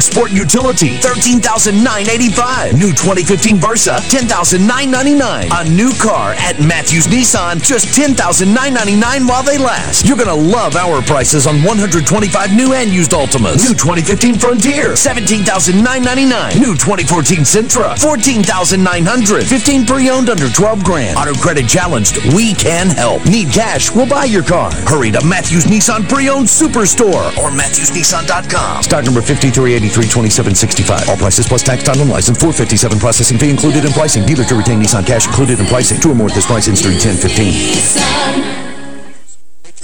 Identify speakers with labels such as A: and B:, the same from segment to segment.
A: Sport Utility, 13,985. New 2015 Versa, 10,999. A new car at Matthews Nissan, just 10,999 while they last. You're going to love our prices on 125 new and used Altimas. New 2015 Frontier, 17,999. New 2014 Sentra, 14,900. 15 pre-owned under 12 grand. Auto credit challenged, we can help. Need cash, we'll buy your car. Hurry to Matthews Nissan Pre-Owned Superstore or MatthewsNissan.com. Stock number Three twenty-seven sixty-five. All prices plus tax, title, and license. 457 processing fee included in pricing. Dealer to retain Nissan cash included in pricing. Two or more at this price. Ends 31015.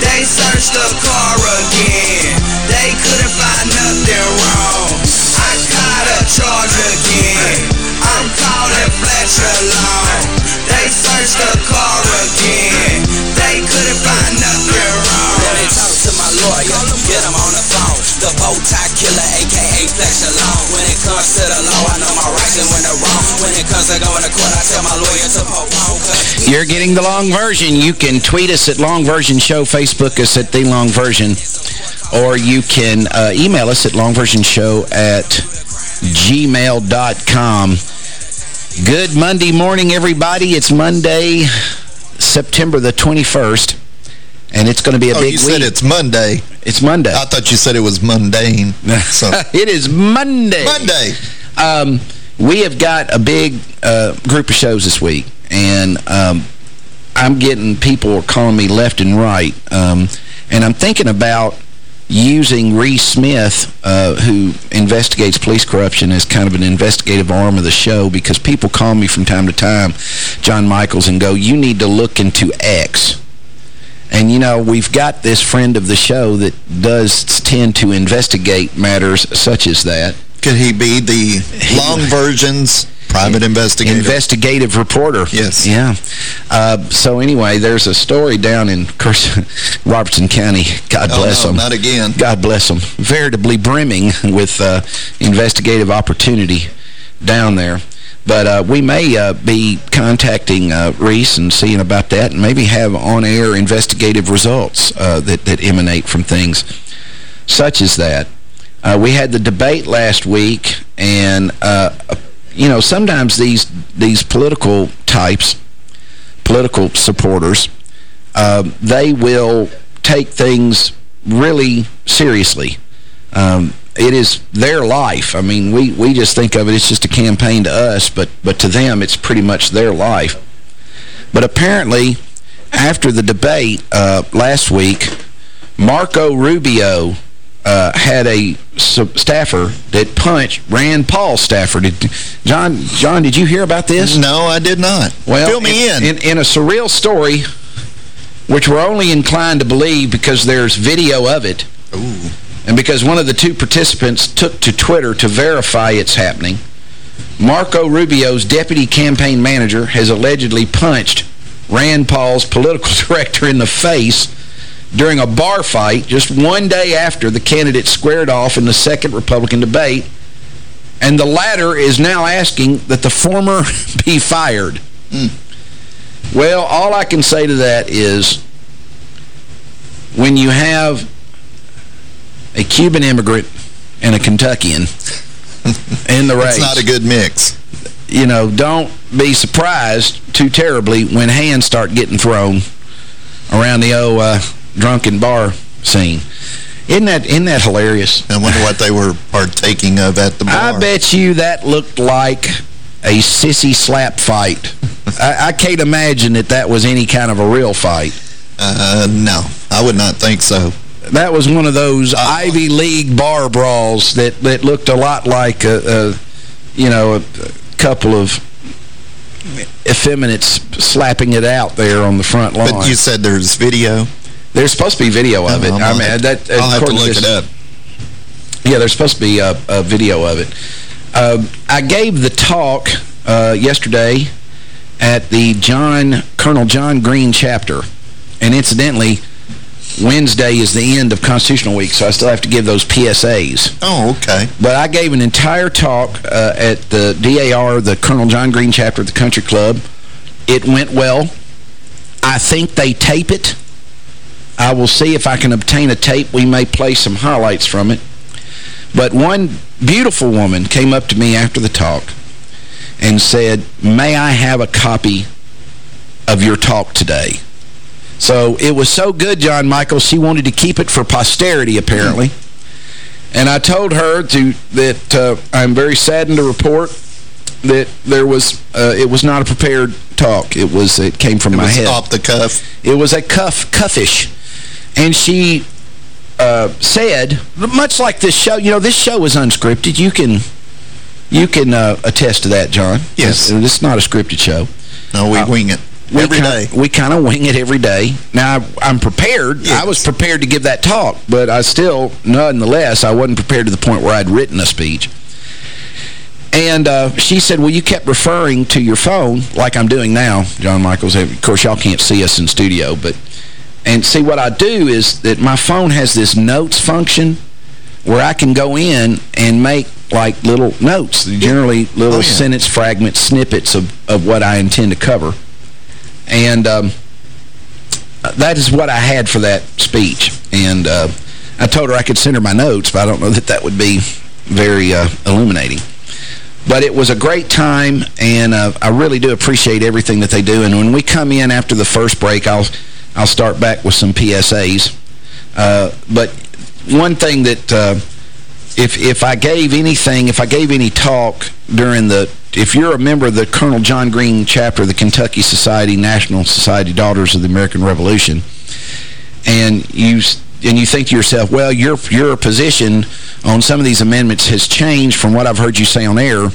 B: They searched the car again. They couldn't find nothing wrong. I caught a charge again. I'm calling Fletcher Long. They searched the car again. They couldn't find nothing wrong. Let me talk to my lawyer. Get him on the. The bow tie killer, aka Fletcher Long. When it comes to the law, I know my rights and when they're wrong. When it comes to going to court, I tell my lawyer to postpone.
C: You're getting the long version. You can tweet us at Long Version Show, Facebook us at The Long Version, or you can uh, email us at longversionshow at gmail.com. Good Monday morning, everybody. It's Monday, September the 21st, and it's going to be a
D: oh,
C: big
D: you
C: week.
D: said it's Monday.
C: It's Monday.
D: I thought you said it was mundane. So.
C: it is Monday.
D: Monday.
C: Um, we have got a big uh, group of shows this week, and um, I'm getting people calling me left and right, um, and I'm thinking about using Reese Smith, uh, who investigates police corruption, as kind of an investigative arm of the show because people call me from time to time, John Michaels, and go, you need to look into X. And, you know, we've got this friend of the show that does tend to investigate matters such as that.
D: Could he be the long version's private investigator?
C: Investigative reporter.
D: Yes.
C: Yeah. Uh, so anyway, there's a story down in Robertson County. God bless
D: oh, no,
C: them.
D: not again.
C: God bless them. Veritably brimming with uh, investigative opportunity down there. But uh, we may uh, be contacting uh, Reese and seeing about that and maybe have on-air investigative results uh, that, that emanate from things such as that. Uh, we had the debate last week, and, uh, you know, sometimes these, these political types, political supporters, they will take things really seriously. Um, it is their life. I mean, we, we just think of it, it's just a campaign to us, but, but to them, it's pretty much their life. But apparently, after the debate uh, last week, Marco Rubio uh, had a staffer that punched Rand Paul staffer. Did, John, John, did you hear about this?
D: No, I did not.
C: Well,
D: Fill me in.
C: In, in, in a surreal story, which we're only inclined to believe because there's video of it,
D: Ooh.
C: And because one of the two participants took to Twitter to verify it's happening, Marco Rubio's deputy campaign manager has allegedly punched Rand Paul's political director in the face during a bar fight just one day after the candidate squared off in the second Republican debate, and the latter is now asking that the former be fired.
D: Mm.
C: Well, all I can say to that is when you have a Cuban immigrant and a Kentuckian in the race.
D: It's not a good mix.
C: You know, don't be surprised too terribly when hands start getting thrown around the old uh, drunken bar scene. Isn't that, isn't that hilarious?
D: I wonder what they were partaking of at the bar.
C: I bet you that looked like a sissy slap fight. I, I can't imagine that that was any kind of a real fight.
D: Uh, no, I would not think so.
C: That was one of those Ivy League bar brawls that, that looked a lot like, a, a you know, a, couple of effeminates slapping it out there on the front lawn.
D: But you said there's video?
C: There's supposed to be video of
D: Oh,
C: it. I mean,
D: have-
C: that,
D: I'll have to look
C: this-
D: it up.
C: Yeah, there's supposed to be a, a video of it. Um, I gave the talk uh, yesterday at the John Colonel John Green chapter. And incidentally, Wednesday is the end of Constitutional Week, so I still have to give those PSAs.
D: Oh, okay.
C: But I gave an entire talk uh, at the DAR, the Colonel John Green chapter of the Country Club. It went well. I think they tape it. I will see if I can obtain a tape. We may play some highlights from it. But one beautiful woman came up to me after the talk and said, may I have a copy of your talk today? So it was so good, John Michael, she wanted to keep it for posterity, apparently. And I told her to that uh, I'm very saddened to report that there was uh, it was not a prepared talk. It was it came from
D: It
C: my head.
D: off the cuff.
C: It was a cuff cuffish. And she uh, said, much like this show, you know, this show is unscripted. You can you can uh, attest to that, John.
D: Yes.
C: It's, this is not a scripted show.
D: No, we
C: Uh,
D: wing it
C: We
D: every
C: kinda,
D: day.
C: We kind of wing it every day. Now, I'm prepared.
D: Yes.
C: I was prepared to give that talk, but I still, nonetheless, I wasn't prepared to the point where I'd written a speech. And uh, she said, well, you kept referring to your phone like I'm doing now, John Michaels. Of course, y'all can't see us in studio, but... And see, what I do is that my phone has this notes function where I can go in and make, like, little notes, generally little
D: Oh, yeah.
C: sentence fragments, snippets of, of what I intend to cover. And um, that is what I had for that speech. And uh, I told her I could send her my notes, but I don't know that that would be very uh, illuminating. But it was a great time, and uh, I really do appreciate everything that they do. And when we come in after the first break, I'll I'll start back with some PSAs. Uh, but one thing that uh, if if I gave anything, if I gave any talk during the, if you're a member of the Colonel John Green chapter of the Kentucky Society, National Society Daughters of the American Revolution, and you and you think to yourself, well, your your position on some of these amendments has changed from what I've heard you say on air,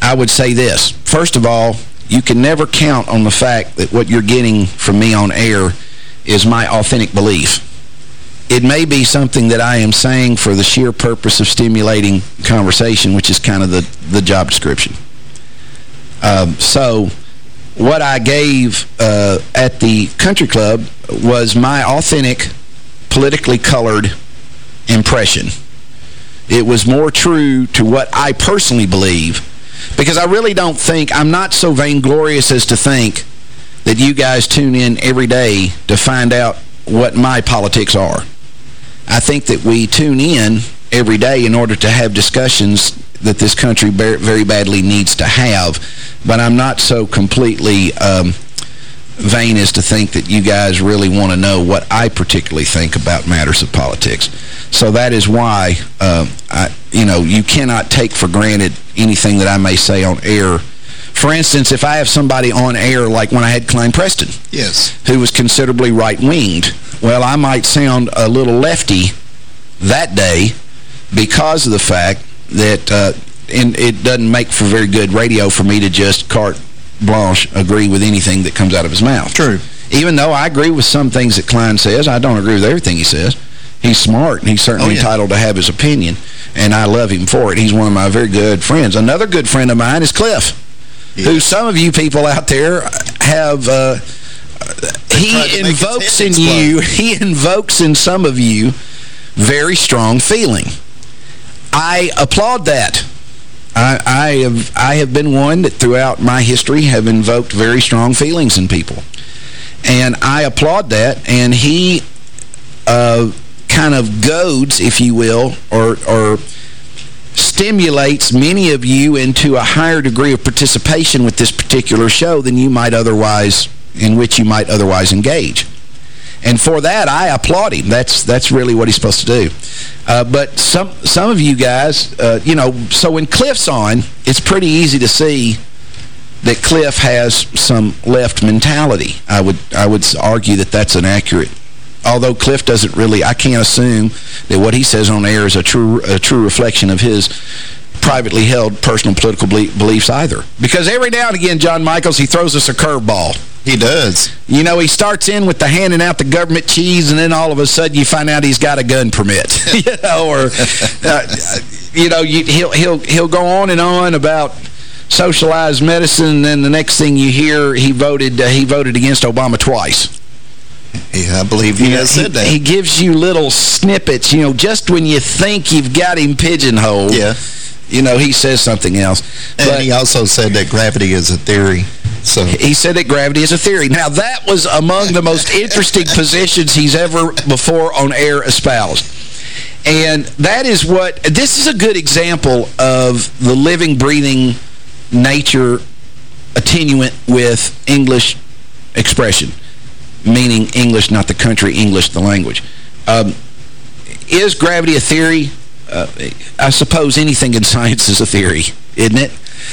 C: I would say this. First of all, you can never count on the fact that what you're getting from me on air is my authentic belief. It may be something that I am saying for the sheer purpose of stimulating conversation, which is kind of the, the job description. Um, so what I gave uh, at the country club was my authentic, politically colored impression. It was more true to what I personally believe because I really don't think, I'm not so vainglorious as to think that you guys tune in every day to find out what my politics are. I think that we tune in every day in order to have discussions that this country very badly needs to have, but I'm not so completely um, vain as to think that you guys really want to know what I particularly think about matters of politics. So that is why, uh, I, you know, you cannot take for granted anything that I may say on air. For instance, if I have somebody on air, like when I had Kline Preston,
D: Yes.
C: who was considerably right-winged, well, I might sound a little lefty that day because of the fact that uh, and it doesn't make for very good radio for me to just carte blanche agree with anything that comes out of his mouth.
D: True.
C: Even though I agree with some things that Klein says, I don't agree with everything he says. He's smart, and he's certainly
D: Oh, yeah.
C: entitled to have his opinion, and I love him for it. He's one of my very good friends. Another good friend of mine is Cliff, who some of you people out there have... Uh, he invokes in you, he invokes in some of you very strong feeling. I applaud that. I, I have I have been one that throughout my history have invoked very strong feelings in people. And I applaud that. And he uh, kind of goads, if you will, or, or stimulates many of you into a higher degree of participation with this particular show than you might otherwise, in which you might otherwise engage. And for that, I applaud him. That's that's really what he's supposed to do. Uh, but some some of you guys, uh, you know, so when Cliff's on, it's pretty easy to see that Cliff has some left mentality. I would I would argue that that's an accurate although Cliff doesn't really, I can't assume that what he says on air is a true a true reflection of his privately held personal political beliefs either. Because every now and again, John Michaels, he throws us a curveball.
D: He does.
C: You know, he starts in with the handing out the government cheese, and then all of a sudden you find out he's got a gun permit. you know, or, uh, you know, you, he'll, he'll, he'll go on and on about socialized medicine, and then the next thing you hear, he voted, uh, he voted against Obama twice.
D: Yeah, I believe he has said that.
C: He gives you little snippets, you know, just when you think you've got him pigeonholed.
D: Yeah.
C: You know, he says something else.
D: And but he also said that gravity is a theory. So
C: He said that gravity is a theory. Now, that was among the most interesting positions he's ever before on air espoused. And that is what, this is a good example of the living, breathing nature attenuant with English expression meaning English, not the country, English, the language. Um, is gravity a theory? Uh, I suppose anything in science is a theory, isn't it?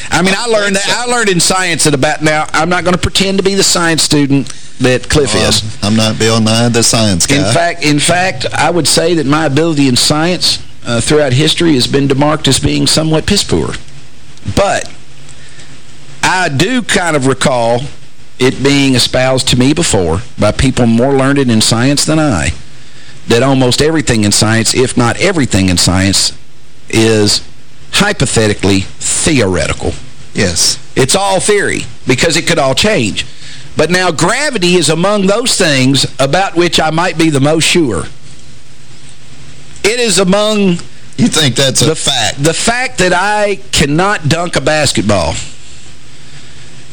C: I mean, I learned that I learned in science at about now. I'm not going to pretend to be the science student that Cliff
D: well,
C: is.
D: I'm not Bill Nye, the science guy.
C: In fact, in fact, I would say that my ability in science uh, throughout history has been demarked as being somewhat piss poor. But I do kind of recall it being espoused to me before by people more learned in science than I, that almost everything in science, if not everything in science, is hypothetically theoretical.
D: Yes.
C: It's all theory, because it could all change. But now gravity is among those things about which I might be the most sure. It is among...
D: You think that's
C: a
D: fact?
C: The fact that I cannot dunk a basketball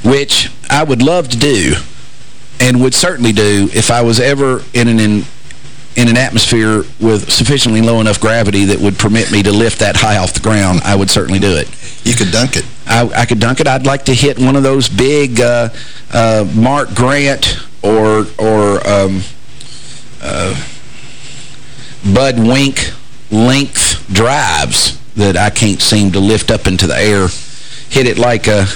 C: which I would love to do and would certainly do if I was ever in an in, in an atmosphere with sufficiently low enough gravity that would permit me to lift that high off the ground, I would certainly do it.
D: You could dunk it.
C: I, I could dunk it. I'd like to hit one of those big uh, uh, Mark Grant or or um, uh, Bud Wink length drives that I can't seem to lift up into the air. Hit it like a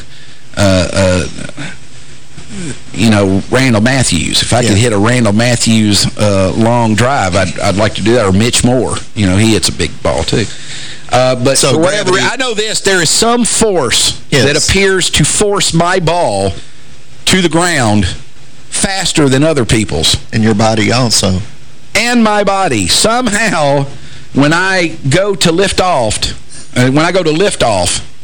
C: you know, Randall Matthews. If I yeah. could hit a Randall Matthews uh, long drive, I'd, I'd like to do that. Or Mitch Moore. You know, he hits a big ball, too. Uh, but so whatever, I know this, there is some force yes. that appears to force my ball to the ground faster than other people's.
D: And your body also.
C: And my body. Somehow, when I go to lift off, uh, when I go to lift off,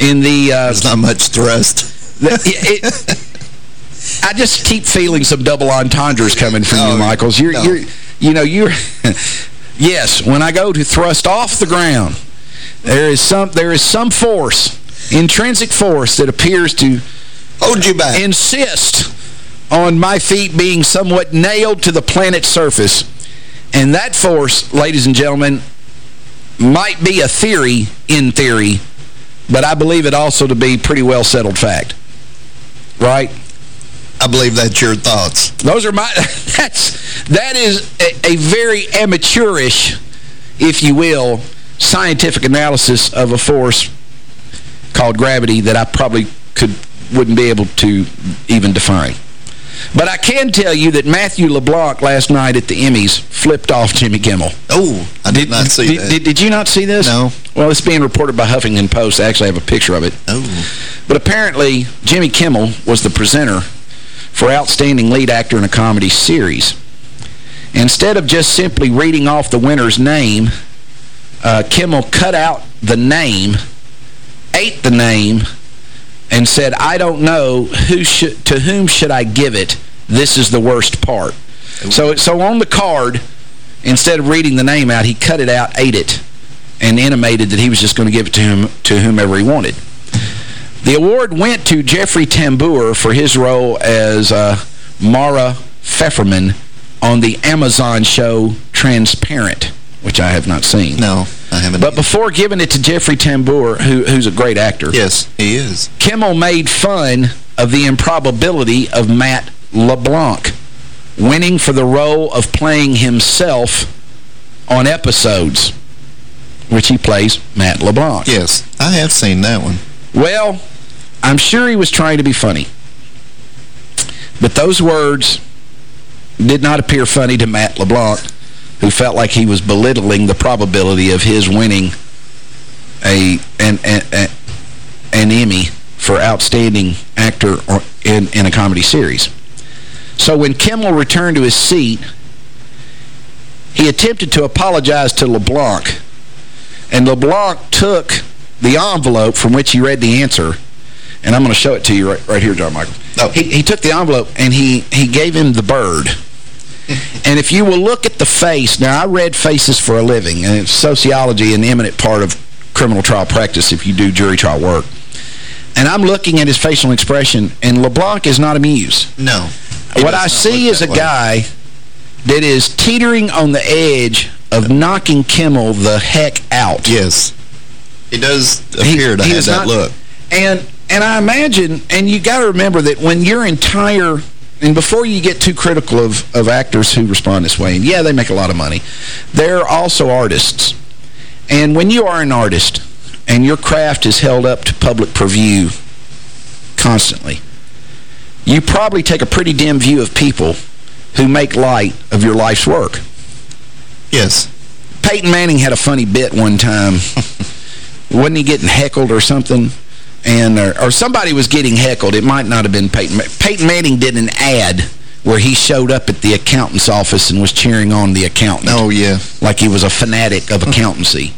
C: in the... Uh,
D: There's not much thrust.
C: The, it, it, I just keep feeling some double entendres coming from no, you, Michaels. You're, no. you're, you know, you're... yes, when I go to thrust off the ground, there is some there is some force, intrinsic force that appears to
D: hold you back.
C: Insist on my feet being somewhat nailed to the planet's surface. And that force, ladies and gentlemen, might be a theory in theory, but I believe it also to be pretty well settled fact. Right?
D: I believe that's your thoughts.
C: Those are my... That's, that is a, a very amateurish, if you will, scientific analysis of a force called gravity that I probably could wouldn't be able to even define. But I can tell you that Matthew LeBlanc last night at the Emmys flipped off Jimmy Kimmel.
D: Oh, I did, did not see
C: did,
D: that.
C: Did, did, you not see this?
D: No.
C: Well, it's being reported by Huffington Post. I actually have a picture of it.
D: Oh.
C: But apparently, Jimmy Kimmel was the presenter for Outstanding Lead Actor in a Comedy Series. Instead of just simply reading off the winner's name, uh, Kimmel cut out the name, ate the name, and said, I don't know who should, to whom should I give it. This is the worst part. So, so on the card, instead of reading the name out, he cut it out, ate it, and intimated that he was just going to give it to him to whomever he wanted. The award went to Jeffrey Tambor for his role as uh, Maura Pfefferman on the Amazon show Transparent, which I have not seen.
D: No. I haven't.
C: But before giving it to Jeffrey Tambor, who, who's a great actor.
D: Yes, he is.
C: Kimmel made fun of the improbability of Matt LeBlanc, winning for the role of playing himself on episodes, which he plays Matt LeBlanc.
D: Yes, I have seen that one.
C: Well, I'm sure he was trying to be funny. But those words did not appear funny to Matt LeBlanc, who felt like he was belittling the probability of his winning a an, an, an Emmy for Outstanding Actor in, in a Comedy Series. So when Kimmel returned to his seat, he attempted to apologize to LeBlanc, and LeBlanc took the envelope from which he read the answer, and I'm going to show it to you right, right here, John Michael. Oh. He, he took the envelope, and he, he gave him the bird. And if you will look at the face, now I read faces for a living, and it's sociology an eminent part of criminal trial practice if you do jury trial work. And I'm looking at his facial expression, and LeBlanc is not amused.
D: No.
C: What I see is a way. guy that is teetering on the edge of knocking Kimmel the heck out.
D: Yes. He does appear he, to he have that not, look.
C: And and I imagine, and you got to remember that when your entire, and before you get too critical of, of actors who respond this way, and yeah, they make a lot of money, they're also artists. And when you are an artist, and your craft is held up to public purview constantly, you probably take a pretty dim view of people who make light of your life's work.
D: Yes.
C: Peyton Manning had a funny bit one time. Wasn't he getting heckled or something? And or, or, somebody was getting heckled. It might not have been Peyton. Peyton Manning did an ad where he showed up at the accountant's office and was cheering on the accountant.
D: Oh, yeah.
C: Like he was a fanatic of accountancy.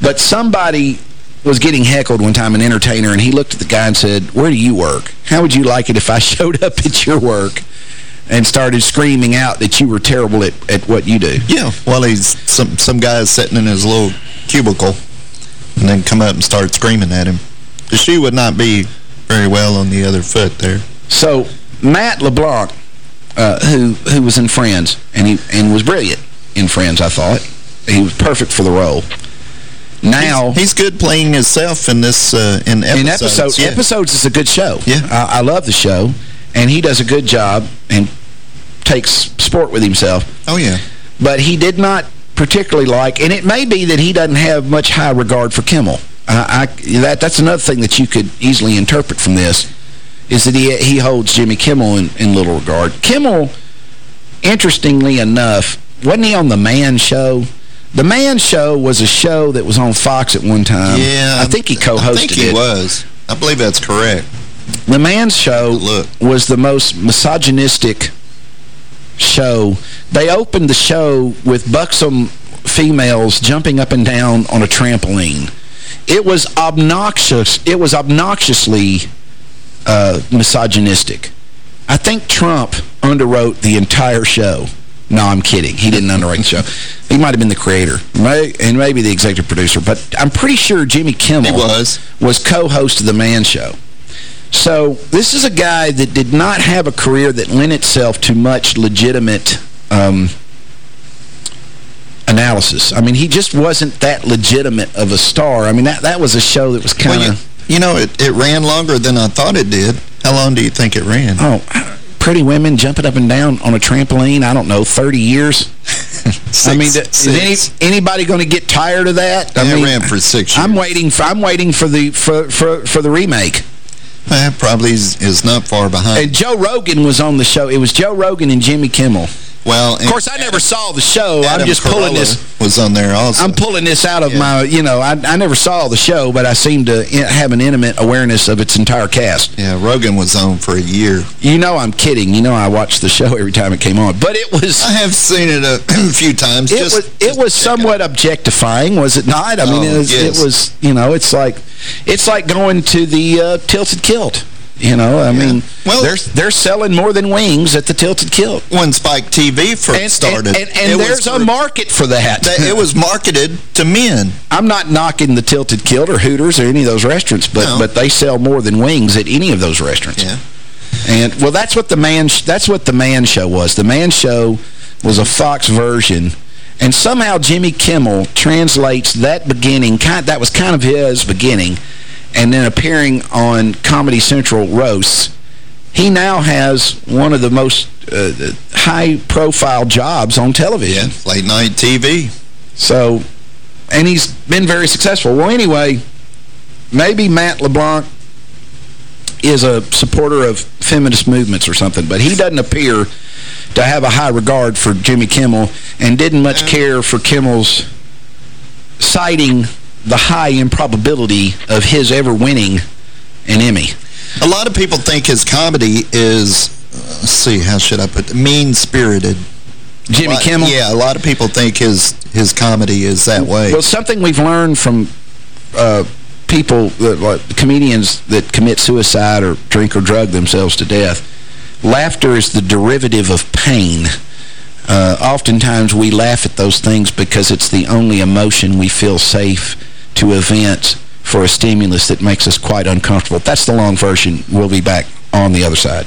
C: but somebody was getting heckled one time, an entertainer, and he looked at the guy and said, where do you work? How would you like it if I showed up at your work and started screaming out that you were terrible at, at what you do?
D: Yeah, well, he's some, some guy is sitting in his little cubicle and then come up and start screaming at him. The shoe would not be very well on the other foot there.
C: So, Matt LeBlanc, uh, who who was in Friends, and he and was brilliant in Friends, I thought. He was perfect for the role. Now
D: he's, he's good playing himself in this uh, in episodes. In episodes,
C: yeah. episodes is a good show.
D: Yeah,
C: I, I love the show, and he does a good job and takes sport with himself.
D: Oh yeah,
C: but he did not particularly like, and it may be that he doesn't have much high regard for Kimmel. I, I, that that's another thing that you could easily interpret from this is that he he holds Jimmy Kimmel in, in little regard. Kimmel, interestingly enough, wasn't he on The Man Show? The Man Show was a show that was on Fox at one time.
D: Yeah.
C: I think he co-hosted it. I think
D: he it. was. I believe that's correct.
C: The Man Show Look. was the most misogynistic show. They opened the show with buxom females jumping up and down on a trampoline. It was obnoxious. It was obnoxiously uh, misogynistic. I think Trump underwrote the entire show. No, I'm kidding. He didn't underwrite the show. He might have been the creator and maybe the executive producer. But I'm pretty sure Jimmy Kimmel
D: was,
C: was co-host of The Man Show. So this is a guy that did not have a career that lent itself to much legitimate um, analysis. I mean, he just wasn't that legitimate of a star. I mean, that, that was a show that was kind of...
D: Well, you, you, know, it, it ran longer than I thought it did. How long do you think it ran?
C: Oh, pretty women jumping up and down on a trampoline, I don't know, 30 years?
D: six,
C: I mean, is any, anybody going to get tired of that?
D: I
C: mean,
D: it ran for six years.
C: I'm waiting for I'm waiting for the for for for the remake.
D: That probably is, is not far behind.
C: And Joe Rogan was on the show. It was Joe Rogan and Jimmy Kimmel.
D: Well,
C: of course, I never saw the show. Adam I'm just Carolla pulling this.
D: Was on there also.
C: I'm pulling this out of yeah. my, you know, I, I never saw the show, but I seem to have an intimate awareness of its entire cast.
D: Yeah, Rogan was on for a year.
C: You know I'm kidding. You know I watched the show every time it came on. But it was...
D: I have seen it a few times.
C: It
D: just,
C: was, it was somewhat objectifying, was it not? I mean, it, oh, was, yes. it was, you know, it's like, it's like going to the uh, Tilted Kilt. You know, I yeah. mean, well, they're they're selling more than wings at the Tilted Kilt.
D: When Spike TV first and,
C: started. And, and, and there's a market for that.
D: it was marketed to men.
C: I'm not knocking the Tilted Kilt or Hooters or any of those restaurants, but no. but they sell more than wings at any of those restaurants.
D: Yeah.
C: And, well, that's what the man that's what the Man Show was. The Man Show was a Fox version and somehow Jimmy Kimmel translates that beginning, kind, that was kind of his beginning, and then appearing on Comedy Central roasts, he now has one of the most uh, high-profile jobs on television.
D: Yeah, late-night TV.
C: So, and he's been very successful. Well, anyway, maybe Matt LeBlanc is a supporter of feminist movements or something, but he doesn't appear to have a high regard for Jimmy Kimmel and didn't much care for Kimmel's citing the high improbability of his ever winning an Emmy.
D: A lot of people think his comedy is, uh, let's see, how should I put it, mean-spirited.
C: Jimmy
D: lot,
C: Kimmel?
D: Yeah, a lot of people think his his comedy is that way.
C: Well, something we've learned from uh, people, that, like, comedians that commit suicide or drink or drug themselves to death, laughter is the derivative of pain. Uh, oftentimes we laugh at those things because it's the only emotion we feel safe to event for a stimulus that makes us quite uncomfortable. That's the long version. We'll be back on the other side.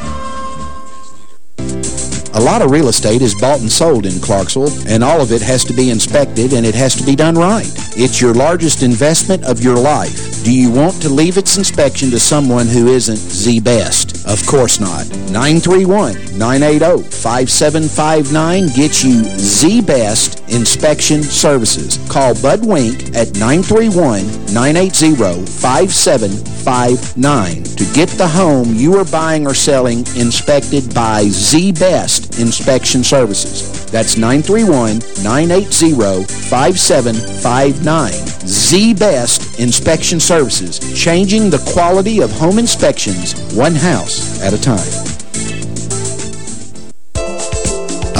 C: A lot of real estate is bought and sold in Clarksville, and all of it has to be inspected, and it has to be done right. It's your largest investment of your life. Do you want to leave its inspection to someone who isn't the best? Of course not. 931-980-5759 gets you the best inspection services. Call Bud Wink at 931-980-5759 to get the home you are buying or selling inspected by the best inspection services. That's 931-980-5759. The Best Inspection Services, changing the quality of home inspections one house at a time.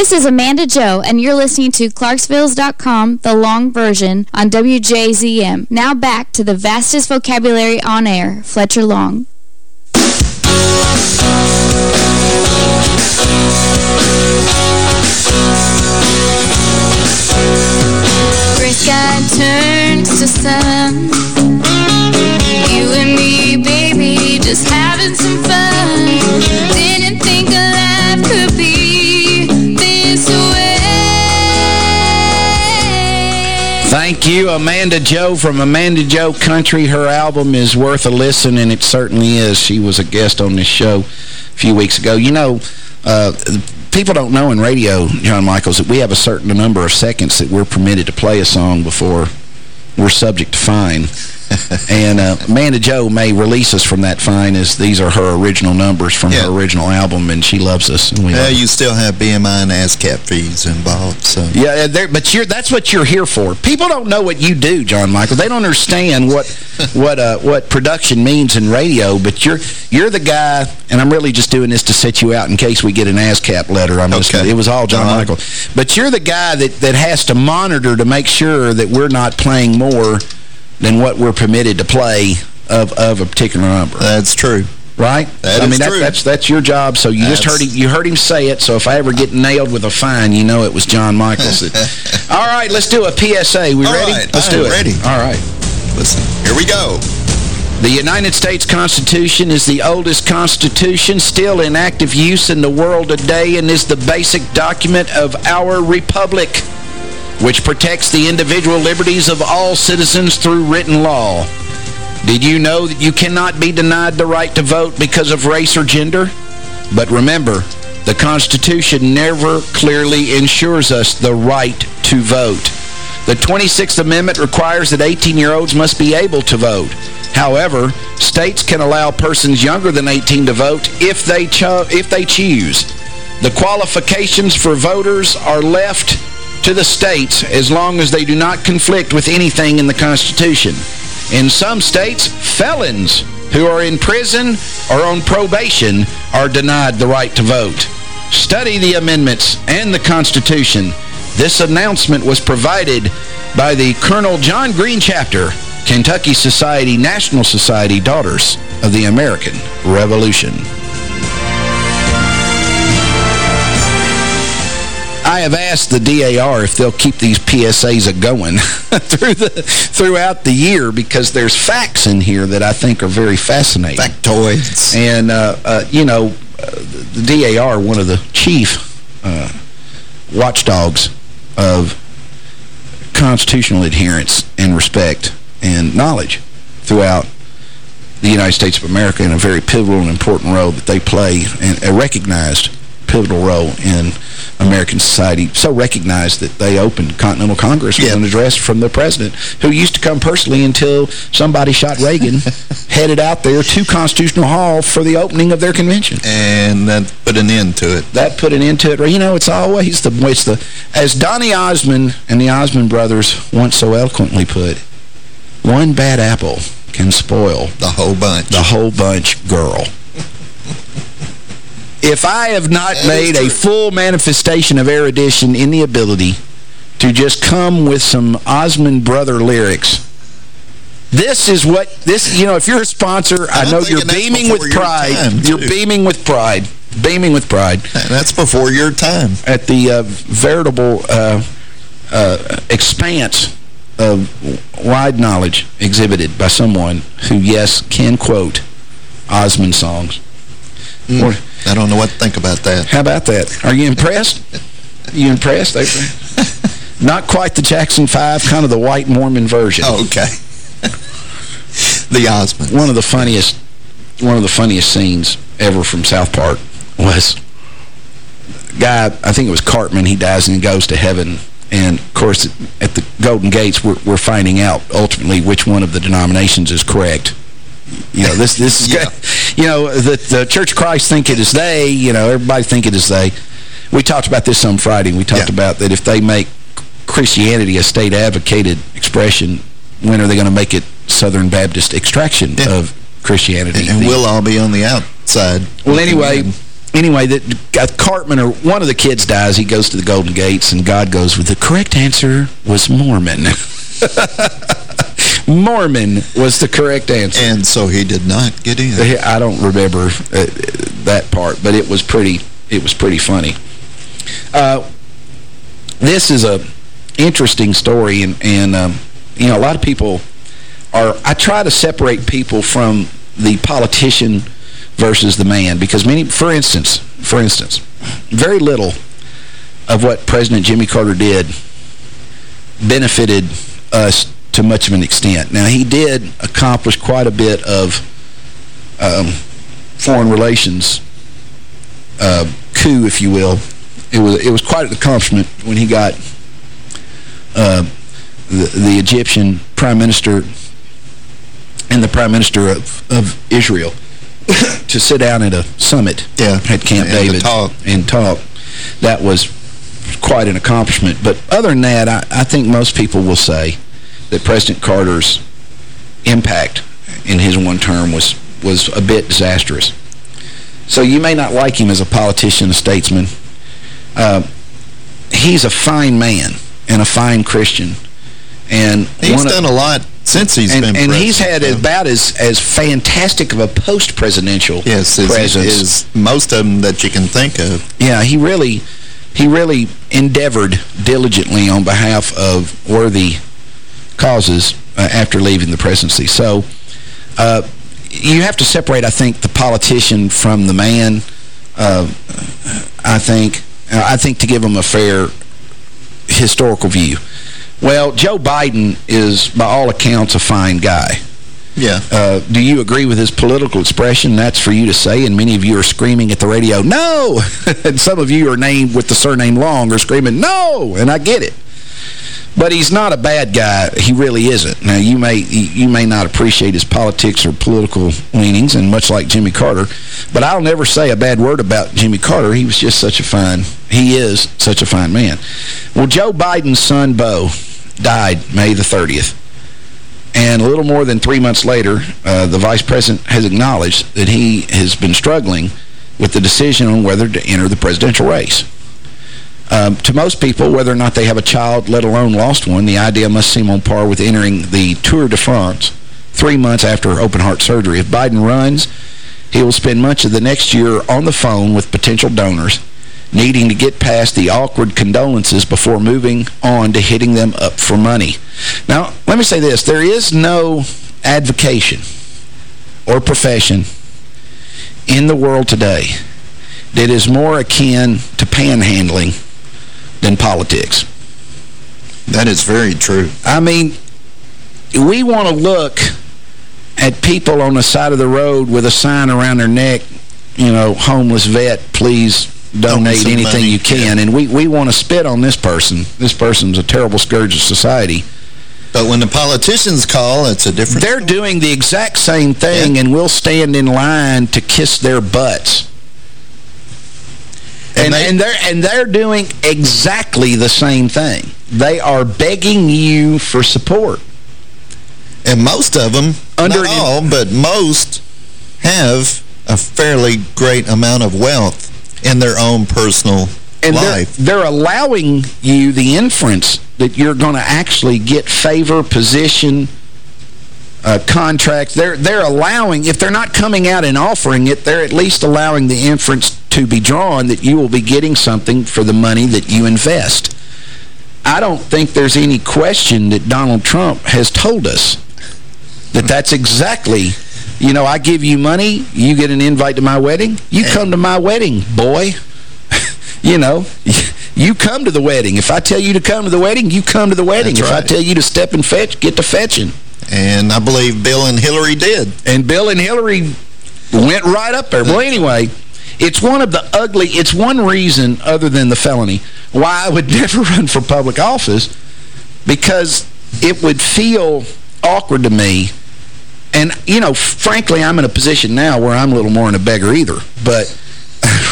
E: This is Amanda Joe, and you're listening to Clarksvilles.com, the long version, on WJZM. Now back to the vastest vocabulary on air, Fletcher Long.
F: Gray sky turns to sun You and me, baby, just having some fun Didn't think a life could be
C: Thank you, Amanda Joe from Amanda Joe Country. Her album is worth a listen, and it certainly is. She was a guest on this show a few weeks ago. You know, uh, people don't know in radio, John Michaels, that we have a certain number of seconds that we're permitted to play a song before we're subject to fine. and uh, Amanda Joe may release us from that fine as these are her original numbers from
D: Yeah.
C: her original album, and she loves us. And we
D: Yeah,
C: love her.
D: you still have BMI and ASCAP fees involved, so...
C: Yeah, but you're, that's what you're here for. People don't know what you do, John Michael. They don't understand what what uh, what production means in radio, but you're you're the guy, and I'm really just doing this to set you out in case we get an ASCAP letter. I'm just,
D: Okay.
C: It was all John
D: Uh-huh.
C: Michael. But you're the guy that, that has to monitor to make sure that we're not playing more than what we're permitted to play of, of a particular number.
D: That's true.
C: Right?
D: That
C: I mean,
D: true.
C: that's that's your job. So you just heard him, you heard him say it. So if I ever get nailed with a fine, you know it was John Michaels. that- All right, let's do a PSA. We
D: All
C: ready?
D: right,
C: let's
D: I
C: do it.
D: ready.
C: All right.
D: Listen, here we go.
C: The United States Constitution is the oldest constitution still in active use in the world today and is the basic document of our republic, which protects the individual liberties of all citizens through written law. Did you know that you cannot be denied the right to vote because of race or gender? But remember, the Constitution never clearly ensures us the right to vote. The 26th Amendment requires that 18-year-olds must be able to vote. However, states can allow persons younger than 18 to vote if they if they choose. The qualifications for voters are left to the states as long as they do not conflict with anything in the Constitution. In some states, felons who are in prison or on probation are denied the right to vote. Study the amendments and the Constitution. This announcement was provided by the Colonel John Green Chapter, Kentucky Society, National Society Daughters of the American Revolution. I have asked the DAR if they'll keep these PSAs a-going through the throughout the year because there's facts in here that I think are very fascinating.
D: Factoids.
C: And, uh, uh, you know, uh, the DAR, one of the chief uh, watchdogs of constitutional adherence and respect and knowledge throughout the United States of America in a very pivotal and important role that they play and a recognized pivotal role in American society. So recognized that they opened Continental Congress with
D: Yeah.
C: an address from the president, who used to come personally until somebody shot Reagan, headed out there to Constitutional Hall for the opening of their convention.
D: And that put an end to it.
C: That put an end to it. You know, it's always the, it's the, as Donny Osmond and the Osmond brothers once so eloquently put, one bad apple can spoil
D: The whole bunch.
C: the whole bunch girl. If I have not
D: That
C: made a full manifestation of erudition in the ability to just come with some Osmond Brother lyrics, this is what, this, you know, if you're a sponsor, I
D: I'm
C: know you're beaming with
D: your
C: pride.
D: time,
C: You're beaming with pride. Beaming with pride
D: That's before your time.
C: at the uh, veritable uh, uh, expanse of wide knowledge exhibited by someone who, yes, can quote Osmond songs.
D: Mm,
C: Or-
D: I don't know what to think about that.
C: How about that? Are you impressed? you impressed? Not quite the Jackson 5, kind of the white Mormon version.
D: Oh, okay. the Osmonds.
C: One of the funniest one of the funniest scenes ever from South Park was guy, I think it was Cartman, he dies and he goes to heaven. And, of course, at the Golden Gates, we're, we're finding out ultimately which one of the denominations is correct. You know, this this is,
D: Yeah.
C: you know, the, the Church of Christ think it is they, you know, everybody think it is they. We talked about this on Friday. We talked
D: Yeah.
C: about that if they make Christianity a state-advocated expression, when are they going to make it Southern Baptist extraction
D: Yeah.
C: of Christianity?
D: And, and we'll all be on the outside.
C: well, anyway, anyway, that uh, Cartman or one of the kids dies. He goes to the Golden Gates, and God goes with the correct answer was Mormon. Mormon was the correct answer.
D: And so he did not get in.
C: I don't remember uh, that part, but it was pretty. It was pretty funny. Uh, this is a interesting story, and and um, you know a lot of people are. I try to separate people from the politician versus the man because many, for instance, for instance, very little of what President Jimmy Carter did benefited us to much of an extent. Now, he did accomplish quite a bit of um, foreign relations uh, coup, if you will. It was it was quite an accomplishment when he got uh, the, the Egyptian Prime Minister and the Prime Minister of, of Israel to sit down at a summit
D: Yeah.
C: at Camp
D: And
C: David
D: talk.
C: and talk. That was quite an accomplishment. But other than that, I, I think most people will say that President Carter's impact in his one term was, was a bit disastrous. So you may not like him as a politician, a statesman. Uh, he's a fine man and a fine Christian. And
D: He's
C: one of-
D: done a lot since he's
C: and,
D: been president.
C: and he's had
D: president,
C: about as, as fantastic of a post-presidential
D: Yes, is,
C: presence.
D: is most of them that you can think of.
C: Yeah, he really he really endeavored diligently on behalf of worthy causes uh, after leaving the presidency. So uh, you have to separate, I think, the politician from the man. Uh, I think uh, I think to give him a fair historical view. Well, Joe Biden is, by all accounts, a fine guy.
D: Yeah.
C: Uh, do you agree with his political expression? That's for you to say, and many of you are screaming at the radio, no! and some of you are named with the surname Long are screaming, no! And I get it. But he's not a bad guy. He really isn't. Now, you may you may not appreciate his politics or political leanings, and much like Jimmy Carter, but I'll never say a bad word about Jimmy Carter. He was just such a fine, he is such a fine man. Well, Joe Biden's son, Bo, died May the 30th. And a little more than three months later, uh, the vice president has acknowledged that he has been struggling with the decision on whether to enter the presidential race. Um, to most people, whether or not they have a child, let alone lost one, the idea must seem on par with entering the Tour de France three months after open-heart surgery. If Biden runs, he will spend much of the next year on the phone with potential donors, needing to get past the awkward condolences before moving on to hitting them up for money. Now, let me say this. There is no advocation or profession in the world today that is more akin to panhandling than politics.
D: That is very true.
C: I mean, we want to look at people on the side of the road with a sign around their neck, you know, homeless vet, please donate anything
D: money,
C: you can. And we, we want to spit on this person. This person's a terrible scourge of society.
D: But when the politicians call, it's a different...
C: They're doing the exact same thing, and we'll stand in line to kiss their butts. And,
D: And they-
C: and, they're and they're doing exactly the same thing. They are begging you for support.
D: And most of them,
C: Under
D: not all, but most have a fairly great amount of wealth in their own personal
C: And they're,
D: life.
C: they're allowing you the inference that you're going to actually get favor, position, uh, contracts. They're, they're allowing, if they're not coming out and offering it, they're at least allowing the inference to be drawn that you will be getting something for the money that you invest. I don't think there's any question that Donald Trump has told us that that's exactly, you know, I give you money, you get an invite to my wedding, you come to my wedding, boy. you know, you come to the wedding. If I tell you to come to the wedding, you come to the wedding.
D: That's
C: if I tell you to step and fetch, get to fetching.
D: And I believe Bill and Hillary did.
C: And Bill and Hillary went right up there. Well, anyway, it's one of the ugly, it's one reason other than the felony why I would never run for public office because it would feel awkward to me. And, you know, frankly, I'm in a position now where I'm a little more in a beggar either. But,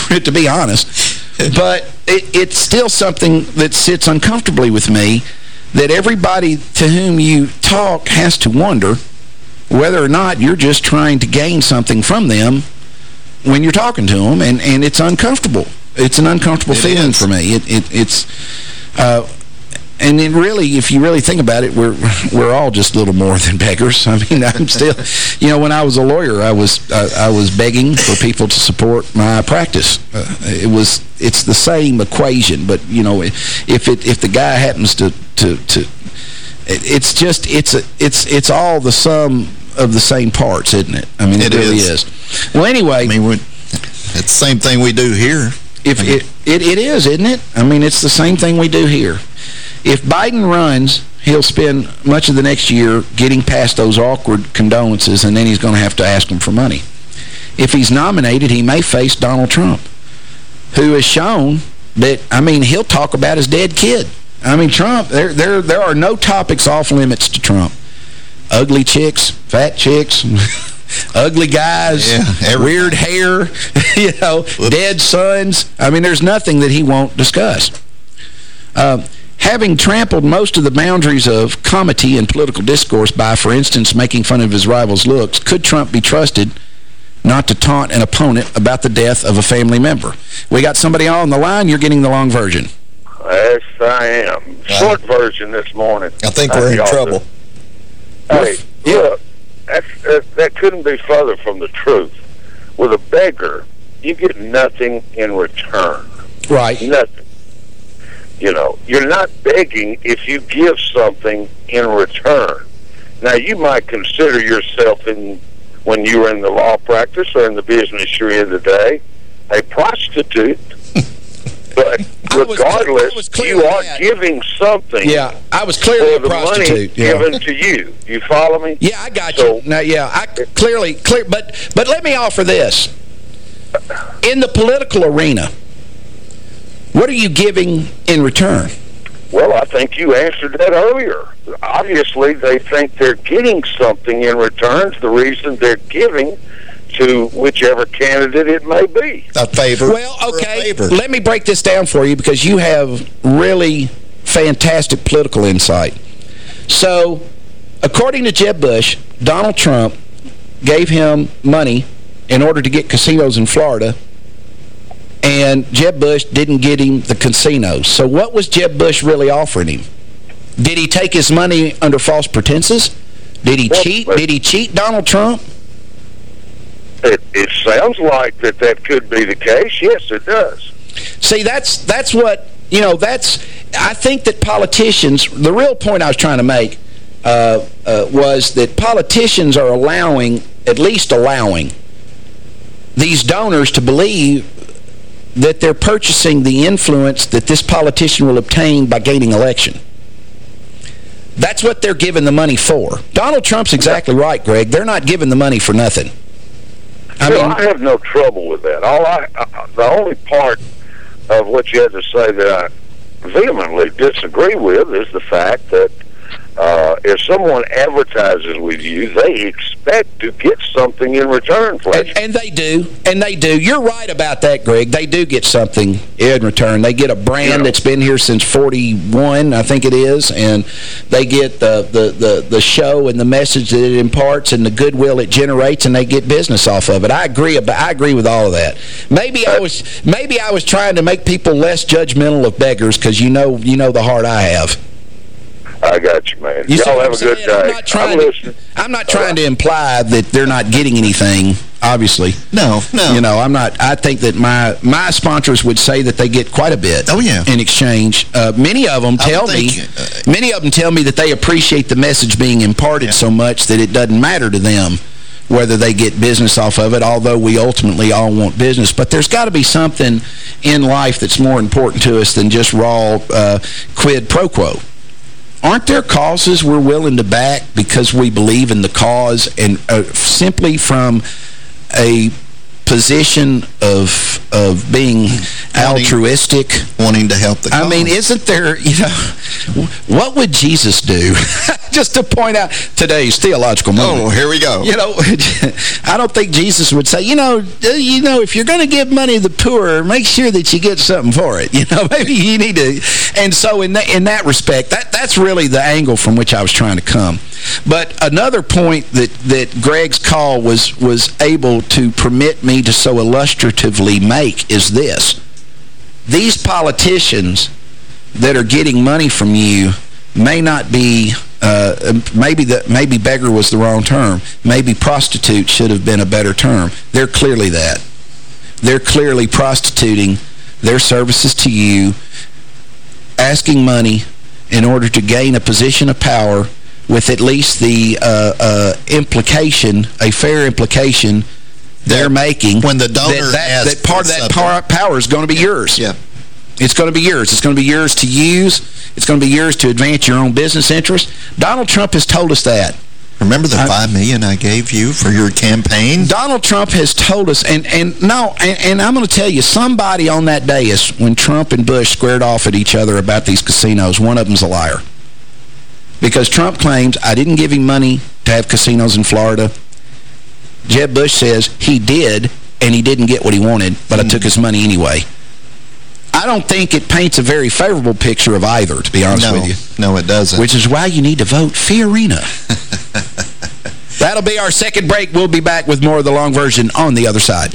C: to be honest, but it, it's still something that sits uncomfortably with me that everybody to whom you talk has to wonder whether or not you're just trying to gain something from them when you're talking to them, and, and it's uncomfortable. It's an uncomfortable
D: It
C: feeling
D: is.
C: for me. It, it, it's, uh, and then really, if you really think about it, we're we're all just little more than beggars. I mean, I'm still, you know, when I was a lawyer, I was uh, I was begging for people to support my practice. Uh, it was it's the same equation, but you know, if it if the guy happens to to to, it's just it's a, it's it's all the sum of the same parts, isn't it? I mean, it,
D: It
C: really
D: is.
C: is. Well, anyway,
D: I mean, we, it's the same thing we do here.
C: if it, it it is, isn't it? I mean, it's the same thing we do here. If Biden runs, he'll spend much of the next year getting past those awkward condolences, and then he's going to have to ask them for money. If he's nominated, he may face Donald Trump, who has shown that, I mean, he'll talk about his dead kid. I mean, Trump, there, there, there are no topics off limits to Trump. ugly chicks, fat chicks, ugly guys,
D: Yeah,
C: weird hair, you know, dead sons. I mean, there's nothing that he won't discuss. Uh, having trampled most of the boundaries of comity and political discourse by, for instance, making fun of his rival's looks, could Trump be trusted not to taunt an opponent about the death of a family member? We got somebody on the line. You're getting the long version.
G: Yes, I am. Short version this morning.
D: I think we're in trouble.
G: Hey, look, that, that couldn't be further from the truth. With a beggar, you get nothing in return.
C: Right.
G: Nothing. You know, you're not begging if you give something in return. Now, you might consider yourself in when you were in the law practice or in the business you're in today a prostitute. but
C: was-
G: regardless,
C: I was
G: you are
C: that.
G: giving something
C: Yeah, I was clearly
G: for
C: a
G: the money
C: prostitute. Yeah.
G: given to you. You follow me?
C: Yeah, I got
G: So-
C: you. Now, yeah, I clearly, clear, but but let me offer this: in the political arena, what are you giving in return?
G: Well, I think you answered that earlier. Obviously, they think they're getting something in return. It's the reason they're giving to whichever candidate it may be.
D: A favor.
C: Well, okay,
D: favor.
C: let me break this down for you because you have really fantastic political insight. So, according to Jeb Bush, Donald Trump gave him money in order to get casinos in Florida, and Jeb Bush didn't get him the casinos. So what was Jeb Bush really offering him? Did he take his money under false pretenses? Did he
G: Well,
C: cheat? Did he cheat Donald Trump?
G: It, it sounds like that that could be the case. Yes, it does.
C: See, that's that's what, you know, that's, I think that politicians, the real point I was trying to make uh, uh, was that politicians are allowing, at least allowing, these donors to believe that they're purchasing the influence that this politician will obtain by gaining election. That's what they're giving the money for. Donald Trump's exactly right, Greg. They're not giving the money for nothing. I
G: Well,
C: mean,
G: I have no trouble with that. All I, uh, the only part of what you had to say that I vehemently disagree with is the fact that uh, if someone advertises with you, they expect to get something in return, Fletcher.
C: And, and they do. And they do. You're right about that, Greg. They do get something in return. They get a brand
G: Yeah.
C: that's been here since 41, I think it is, and they get the, the, the, the show and the message that it imparts and the goodwill it generates, and they get business off of it. I agree about, I agree with all of that. Maybe I was maybe I was trying to make people less judgmental of beggars because you know you know the heart I have.
G: I got you, man.
C: You
G: Y'all have
C: I'm
G: a good
C: saying? I'm
G: day.
C: not trying
G: listening.
C: to, I'm not trying to imply that they're not getting anything, obviously.
D: No, no.
C: You know, I'm not, I think that my my sponsors would say that they get quite a bit
D: Oh, yeah.
C: in exchange. Uh, many of them tell me,
D: think, uh,
C: many of them tell me that they appreciate the message being imparted
D: Yeah.
C: so much that it doesn't matter to them whether they get business off of it, although we ultimately all want business. But there's got to be something in life that's more important to us than just raw uh, quid pro quo. Aren't there causes we're willing to back because we believe in the cause and uh, simply from a position of of being altruistic?
D: Wanting to help the
C: I mean, isn't there, you know, what would Jesus do? Just to point out today's theological moment.
D: Oh, here we go.
C: You know, I don't think Jesus would say, you know, uh, you know, if you're going to give money to the poor, make sure that you get something for it. You know, maybe you need to. And so in that, in that respect, that that's really the angle from which I was trying to come. But another point that, that Greg's call was, was able to permit me to so illustratively make is this. These politicians that are getting money from you may not be uh, maybe that maybe beggar was the wrong term. Maybe prostitute should have been a better term. They're clearly that. They're clearly prostituting their services to you, asking money in order to gain a position of power with at least the uh, uh, implication, a fair implication they're making.
D: when the donor
C: that, that, that part of that power, power is going to be yours.
D: Yeah.
C: It's going to be yours. It's going to be yours to use. It's going to be yours to advance your own business interests. Donald Trump has told us that.
D: Remember the 5 million I gave you for your campaign?
C: Donald Trump has told us, and, and no, and, and I'm going to tell you, somebody on that day is when Trump and Bush squared off at each other about these casinos, one of them's a liar. Because Trump claims I didn't give him money to have casinos in Florida. Jeb Bush says he did, and he didn't get what he wanted, but I hmm. took his money anyway. I don't think it paints a very favorable picture of either, to be honest
D: no,
C: with you.
D: No, it doesn't.
C: Which is why you need to vote Fiorina. That'll be our second break. We'll be back with more of the long version on the other side.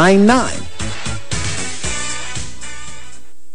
C: Nine nine.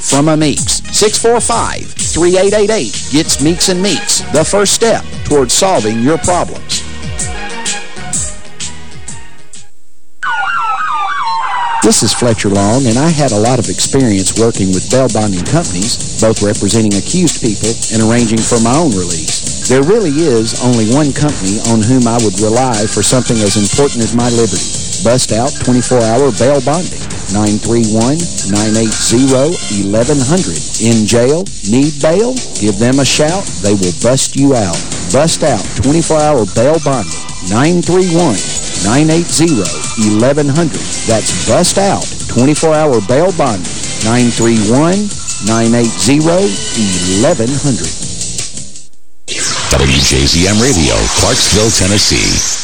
C: from a Meeks. 645-3888 gets Meeks & Meeks, the first step towards solving your problems. This is Fletcher Long, and I had a lot of experience working with bail bonding companies, both representing accused people and arranging for my own release. There really is only one company on whom I would rely for something as important as my liberty. Bust out 24-hour bail bonding. 931-980-1100. In jail? Need bail? Give them a shout. They will bust you out. Bust out 24-hour bail bonding. 931-980-1100. That's Bust Out 24-hour bail bonding. 931-980-1100.
H: WJZM Radio, Clarksville, Tennessee.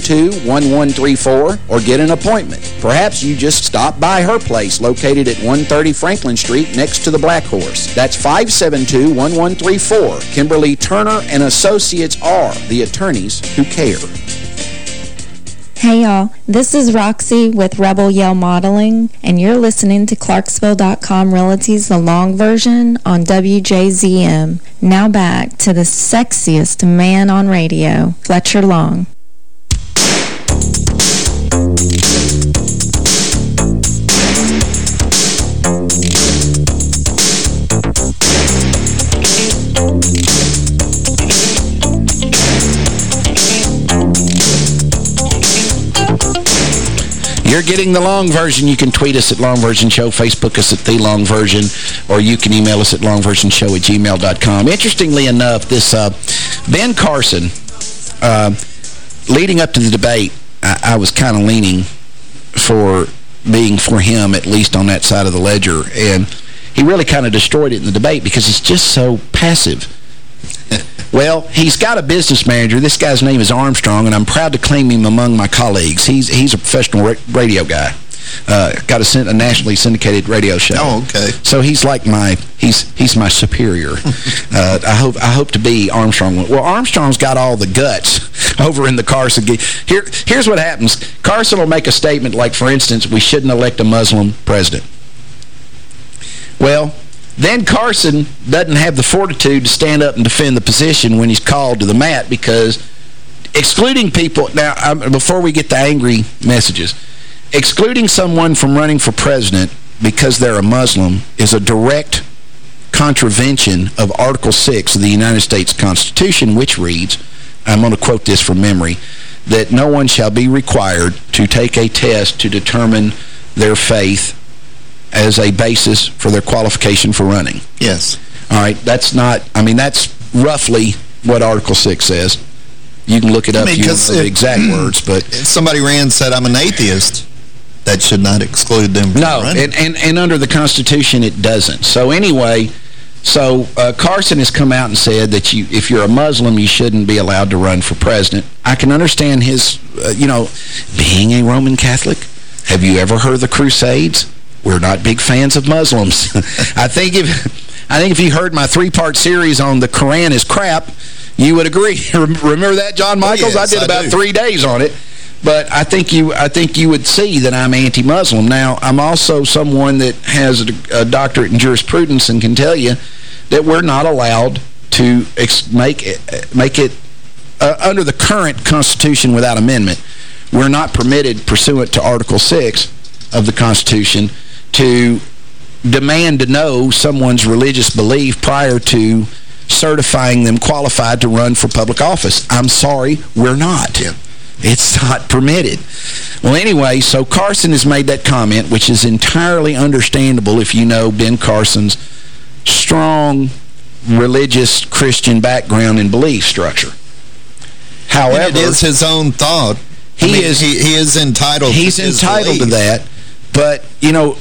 C: 572-1134 or get an appointment. Perhaps you just stop by her place located at 130 Franklin Street next to the Black Horse. That's 572-1134. Kimberly Turner and Associates are the attorneys who care.
I: Hey y'all, this is Roxy with Rebel Yell Modeling, and you're listening to Clarksville.com Realty's The Long Version on WJZM. Now back to the sexiest man on radio, Fletcher Long.
C: You're getting the long version. You can tweet us at Long Version Show, Facebook us at The Long Version, or you can email us at longversionshow at gmail.com. Interestingly enough, this uh, Ben Carson, uh, leading up to the debate, I, I was kind of leaning for being for him, at least on that side of the ledger. And he really kind of destroyed it in the debate because he's just so passive. Well, he's got a business manager. This guy's name is Armstrong, and I'm proud to claim him among my colleagues. He's he's a professional ra radio guy. Uh, got a, a, nationally syndicated radio show.
D: Oh, okay.
C: So he's like my he's he's my superior. uh, I hope I hope to be Armstrong. Well, Armstrong's got all the guts over in the Carson. Here here's what happens. Carson will make a statement like, for instance, we shouldn't elect a Muslim president. Well, Then Carson doesn't have the fortitude to stand up and defend the position when he's called to the mat because excluding people... Now, before we get the angry messages, excluding someone from running for president because they're a Muslim is a direct contravention of Article 6 of the United States Constitution, which reads, I'm going to quote this from memory, that no one shall be required to take a test to determine their faith as a basis for their qualification for running.
D: Yes.
C: All right, that's not, I mean, that's roughly what Article 6 says. You can look it up I mean, you know the exact words, but...
D: If somebody ran and said, I'm an atheist, that should not exclude them from
C: no,
D: running.
C: and, and, and under the Constitution, it doesn't. So anyway, so uh, Carson has come out and said that you, if you're a Muslim, you shouldn't be allowed to run for president. I can understand his, uh, you know, being a Roman Catholic. Have you ever heard the Crusades? We're not big fans of Muslims. I think if I think if you heard my three-part series on the Quran is crap, you would agree. Remember that, John oh, Michaels?
D: Oh, yes,
C: I did
D: I
C: about
D: do.
C: three days on it. But I think you I think you would see that I'm anti-Muslim. Now, I'm also someone that has a, a, doctorate in jurisprudence and can tell you that we're not allowed to make it, make it uh, under the current Constitution without amendment. We're not permitted, pursuant to Article 6 of the Constitution, to demand to know someone's religious belief prior to certifying them qualified to run for public office. I'm sorry, we're not.
D: Yeah.
C: It's not permitted. Well, anyway, so Carson has made that comment, which is entirely understandable if you know Ben Carson's strong religious Christian background and belief structure. However...
D: And it is his own thought.
C: He
D: I mean,
C: is
D: he, he is entitled
C: He's entitled
D: belief.
C: to that. But, you know,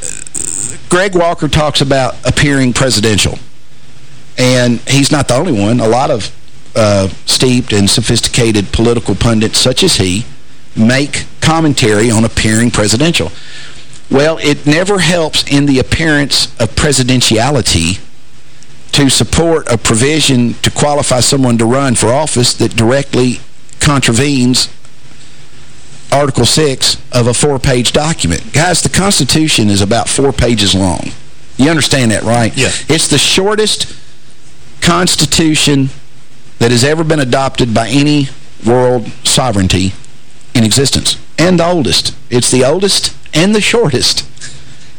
C: Greg Walker talks about appearing presidential. And he's not the only one. A lot of uh, steeped and sophisticated political pundits such as he make commentary on appearing presidential. Well, it never helps in the appearance of presidentiality to support a provision to qualify someone to run for office that directly contravenes Article 6 of a four-page document. Guys, the Constitution is about four pages long. You understand that, right?
D: Yes.
C: It's the shortest Constitution that has ever been adopted by any world sovereignty in existence. And the oldest. It's the oldest and the shortest.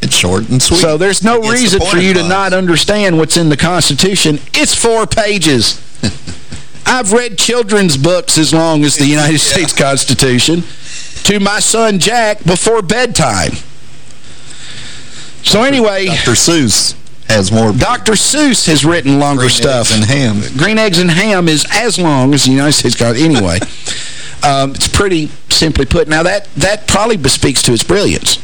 D: It's short and sweet.
C: So there's no reason for you to not understand what's in the Constitution. It's four pages. I've read children's books as long as the United States Constitution to my son Jack before bedtime. So anyway...
D: Dr. Seuss has more...
C: Dr. Seuss has written longer
D: Green
C: stuff.
D: Eggs and Ham.
C: Green Eggs and Ham is as long as the United States got Anyway, um, it's pretty simply put. Now, that, that probably bespeaks to its brilliance.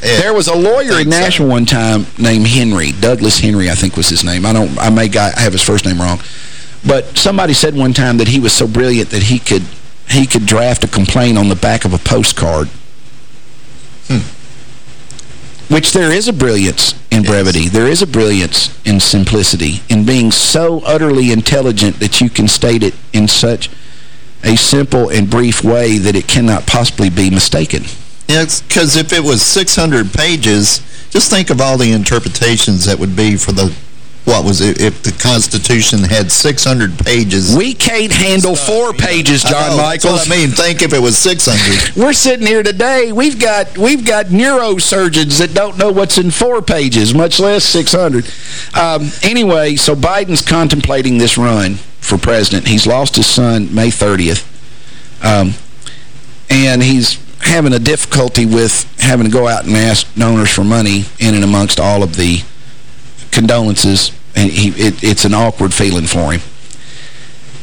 C: There was a lawyer in Nashville so. one time named Henry. Douglas Henry, I think was his name. I don't. I may have his first name wrong. But somebody said one time that he was so brilliant that he could he could draft a complaint on the back of a postcard.
D: Hmm.
C: Which there is a brilliance in brevity. There is a brilliance in simplicity, in being so utterly intelligent that you can state it in such a simple and brief way that it cannot possibly be mistaken.
D: Yeah, because if it was 600 pages, just think of all the interpretations that would be for the what was it, if the Constitution had 600 pages.
C: We can't handle stuff, four pages, John
D: know,
C: Michaels.
D: I mean. Think if it was 600.
C: We're sitting here today, we've got we've got neurosurgeons that don't know what's in four pages, much less 600. Um, anyway, so Biden's contemplating this run for president. He's lost his son May 30th. Um, and he's having a difficulty with having to go out and ask donors for money in and amongst all of the condolences, and he, it, it's an awkward feeling for him.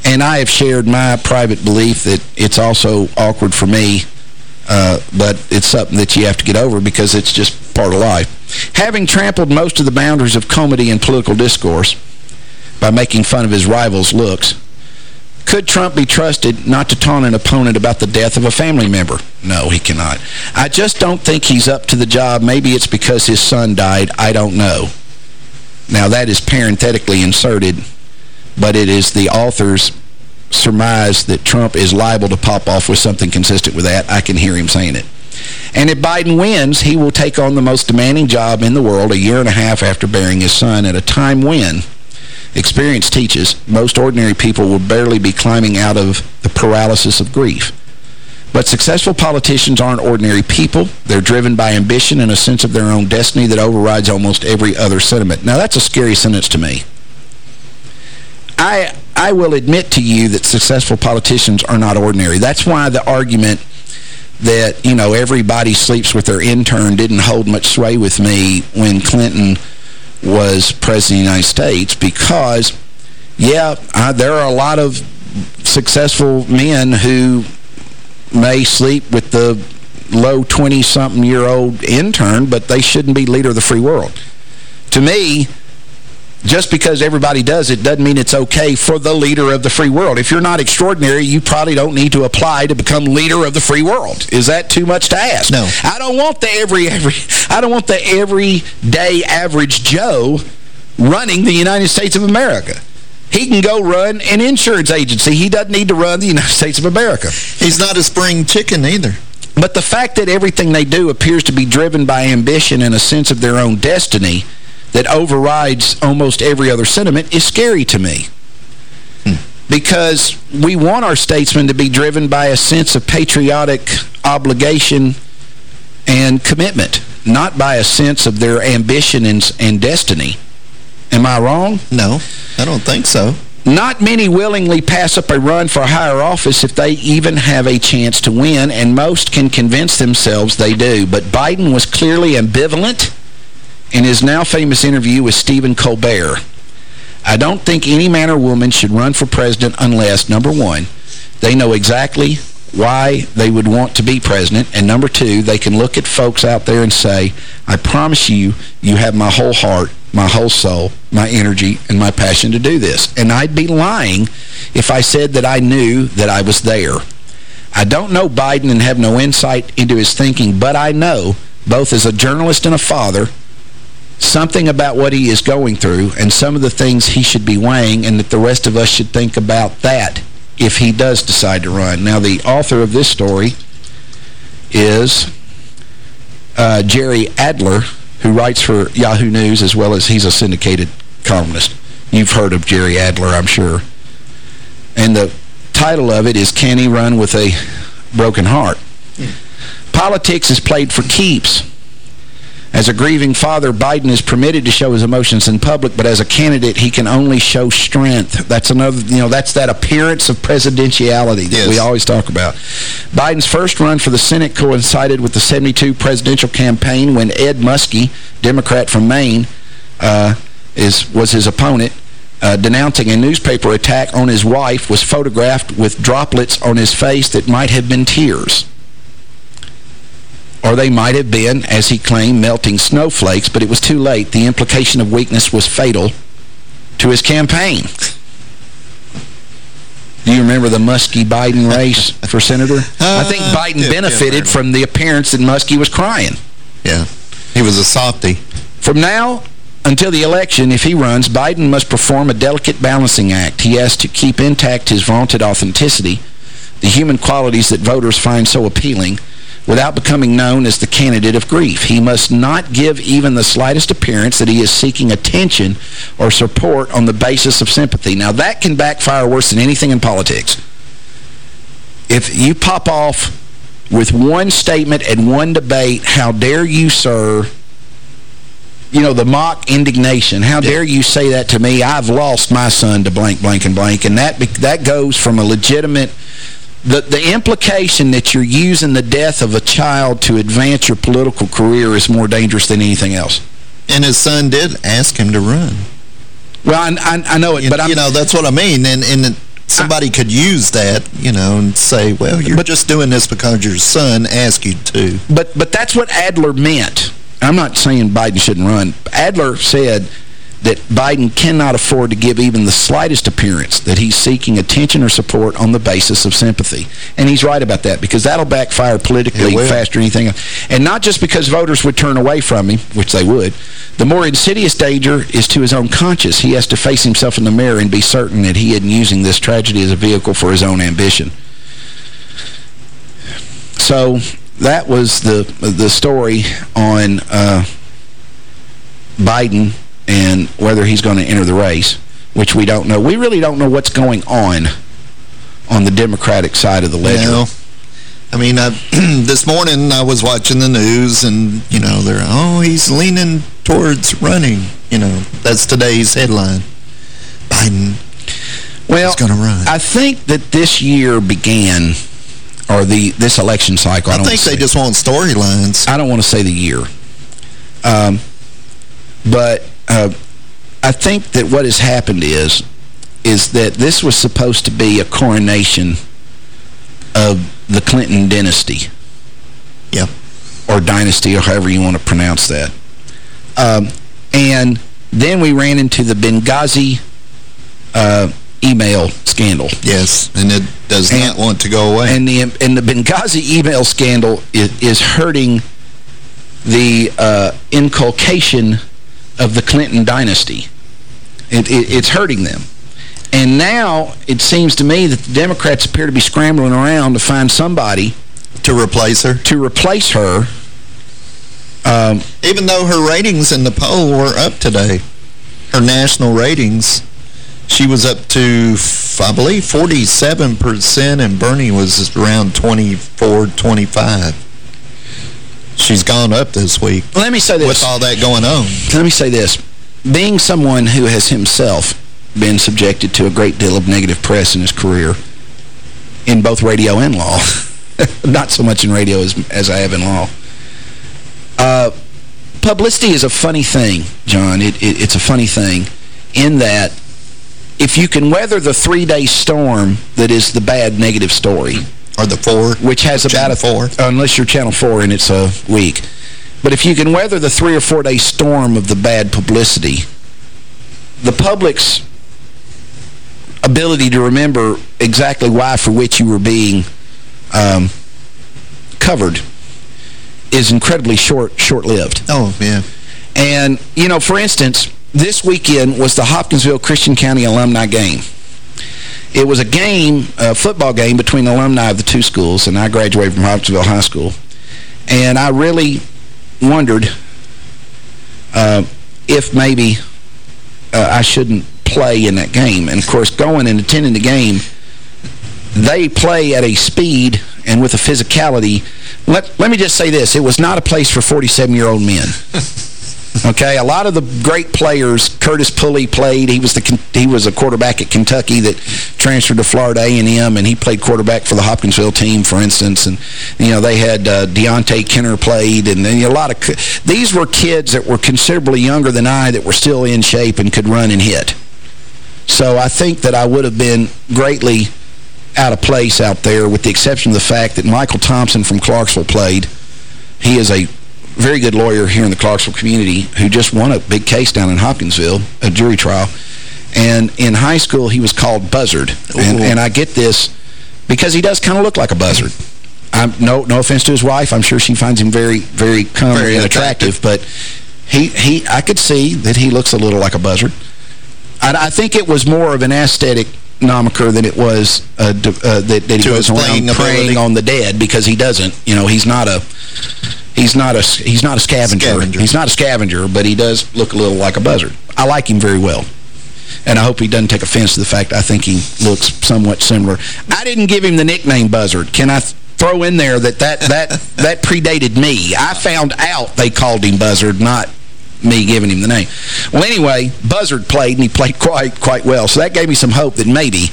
C: And I have shared my private belief that it's also awkward for me, uh, but it's something that you have to get over because it's just part of life. Having trampled most of the boundaries of comedy and political discourse by making fun of his rivals' looks, could Trump be trusted not to taunt an opponent about the death of a family member? No, he cannot. I just don't think he's up to the job. Maybe it's because his son died. I don't know. Now, that is parenthetically inserted, but it is the author's surmise that Trump is liable to pop off with something consistent with that. I can hear him saying it. And if Biden wins, he will take on the most demanding job in the world a year and a half after burying his son at a time when experience teaches most ordinary people will barely be climbing out of the paralysis of grief. But successful politicians aren't ordinary people. They're driven by ambition and a sense of their own destiny that overrides almost every other sentiment. Now, that's a scary sentence to me. I, I will admit to you that successful politicians are not ordinary. That's why the argument that, you know, everybody sleeps with their intern didn't hold much sway with me when Clinton was president of the United States because, yeah, I, there are a lot of successful men who may sleep with the low 20-something-year-old intern, but they shouldn't be leader of the free world. To me, just because everybody does it doesn't mean it's okay for the leader of the free world. If you're not extraordinary, you probably don't need to apply to become leader of the free world. Is that too much to ask?
D: No.
C: I don't want the every every I don't want the everyday average Joe running the United States of America. He can go run an insurance agency. He doesn't need to run the United States of America.
D: He's not a spring chicken either.
C: But the fact that everything they do appears to be driven by ambition and a sense of their own destiny that overrides almost every other sentiment is scary to me. Hmm. Because we want our statesmen to be driven by a sense of patriotic obligation and commitment, not by a sense of their ambition and, and destiny. Am I wrong?
D: No, I don't think so.
C: Not many willingly pass up a run for a higher office if they even have a chance to win, and most can convince themselves they do. But Biden was clearly ambivalent in his now famous interview with Stephen Colbert. I don't think any man or woman should run for president unless, number one, they know exactly why they would want to be president, and number two, they can look at folks out there and say, I promise you, you have my whole heart, my whole soul, my energy, and my passion to do this. And I'd be lying if I said that I knew that I was there. I don't know Biden and have no insight into his thinking, but I know, both as a journalist and a father, something about what he is going through and some of the things he should be weighing and that the rest of us should think about that if he does decide to run. Now, the author of this story is uh, Jerry Adler, who writes for Yahoo News as well as he's a syndicated columnist. You've heard of Jerry Adler, I'm sure. And the title of it is Can He Run with a Broken Heart? Politics is played for keeps. As a grieving father, Biden is permitted to show his emotions in public, but as a candidate, he can only show strength. That's another, you know, that's that appearance of presidentiality that
D: Yes.
C: we always talk about. Biden's first run for the Senate coincided with the 72 presidential campaign when Ed Muskie, Democrat from Maine, uh, is was his opponent. Uh, denouncing a newspaper attack on his wife was photographed with droplets on his face that might have been tears or they might have been, as he claimed, melting snowflakes, but it was too late. The implication of weakness was fatal to his campaign. Do you remember the Muskie-Biden race for senator? I think
D: Uh,
C: Biden
D: yeah, yeah,
C: benefited
D: right.
C: from the appearance that Muskie was crying.
D: Yeah. He was a softy.
C: From now until the election, if he runs, Biden must perform a delicate balancing act. He has to keep intact his vaunted authenticity, the human qualities that voters find so appealing, without becoming known as the candidate of grief. He must not give even the slightest appearance that he is seeking attention or support on the basis of sympathy. Now, that can backfire worse than anything in politics. If you pop off with one statement and one debate, how dare you, sir, you know, the mock indignation. How dare you say that to me? I've lost my son to blank, blank, and blank. And that, that goes from a legitimate... The, the implication that you're using the death of a child to advance your political career is more dangerous than anything else.
D: And his son did ask him to run.
C: Well, I, I, I know it,
D: You,
C: but I'm...
D: you know, that's what I mean. And, and somebody could use that, you know, and say, well, you're but, just doing this because your son asked you to.
C: But but that's what Adler meant. I'm not saying Biden shouldn't run. Adler said that Biden cannot afford to give even the slightest appearance that he's seeking attention or support on the basis of sympathy. And he's right about that because that'll backfire politically faster than anything else. And not just because voters would turn away from him, which they would. The more insidious danger is to his own conscience. He has to face himself in the mirror and be certain that he isn't using this tragedy as a vehicle for his own ambition. So that was the the story on uh, Biden and whether he's going to enter the race, which we don't know. We really don't know what's going on on the Democratic side of the ledger.
D: I mean, I, this morning I was watching the news and, you know, they're, oh, he's leaning towards running. You know, that's today's headline. Biden
C: well,
D: is going to run.
C: I think that this year began, or the this election cycle. I,
D: I
C: don't
D: think they just want storylines.
C: I don't want to say the year. Um, but uh, I think that what has happened is is that this was supposed to be a coronation of the Clinton dynasty.
D: Yeah.
C: Or dynasty, or however you want to pronounce that. Um, and then we ran into the Benghazi uh, email scandal.
D: Yes, and it does
C: and,
D: not want to go away.
C: And the and the Benghazi email scandal is, is hurting the uh, inculcation of the Clinton dynasty. It, it, it's hurting them. And now it seems to me that the Democrats appear to be scrambling around to find somebody
D: to replace her.
C: To replace her. Um,
D: Even though her ratings in the poll were up today, her national ratings, she was up to, I believe, 47%, and Bernie was around 24, 25. She's gone up this week.
C: Let me say this.
D: With all that going on.
C: Let me say this. Being someone who has himself been subjected to a great deal of negative press in his career, in both radio and law, not so much in radio as, as I have in law, uh, publicity is a funny thing, John. It, it, it's a funny thing in that if you can weather the three-day storm that is the bad negative story,
D: or the four,
C: which has about a
D: four,
C: unless you're Channel 4 and it's a week. But if you can weather the three or four-day storm of the bad publicity, the public's ability to remember exactly why for which you were being um, covered is incredibly short short-lived.
D: Oh, yeah.
C: And, you know, for instance, this weekend was the Hopkinsville Christian County alumni game. It was a game, a football game between alumni of the two schools, and I graduated from Hopkinsville High School. And I really wondered uh, if maybe uh, I shouldn't play in that game. And, of course, going and attending the game, they play at a speed and with a physicality. Let, let me just say this. It was not a place for 47-year-old men. Okay, a lot of the great players, Curtis Pulley played. He was the he was a quarterback at Kentucky that transferred to Florida A&M, and he played quarterback for the Hopkinsville team, for instance. And you know they had uh, Deontay Kenner played, and then, a lot of these were kids that were considerably younger than I that were still in shape and could run and hit. So I think that I would have been greatly out of place out there, with the exception of the fact that Michael Thompson from Clarksville played. He is a very good lawyer here in the Clarksville community who just won a big case down in Hopkinsville, a jury trial. And in high school, he was called Buzzard. And, and I get this because he does kind of look like a buzzard. I'm, no no offense to his wife. I'm sure she finds him very, very very and attractive. But he, he, I could see that he looks a little like a buzzard. I, I think it was more of an aesthetic nomiker than it was uh, uh, that, that he goes around preying on the dead because he doesn't. You know, he's not a He's not a he's not a scavenger. scavenger. He's not a scavenger, but he does look a little like a buzzard. I like him very well. And I hope he doesn't take offense to the fact I think he looks somewhat similar. I didn't give him the nickname Buzzard. Can I throw in there that that, that, that predated me? I found out they called him Buzzard, not me giving him the name. Well, anyway, Buzzard played, and he played quite quite well. So that gave me some hope that maybe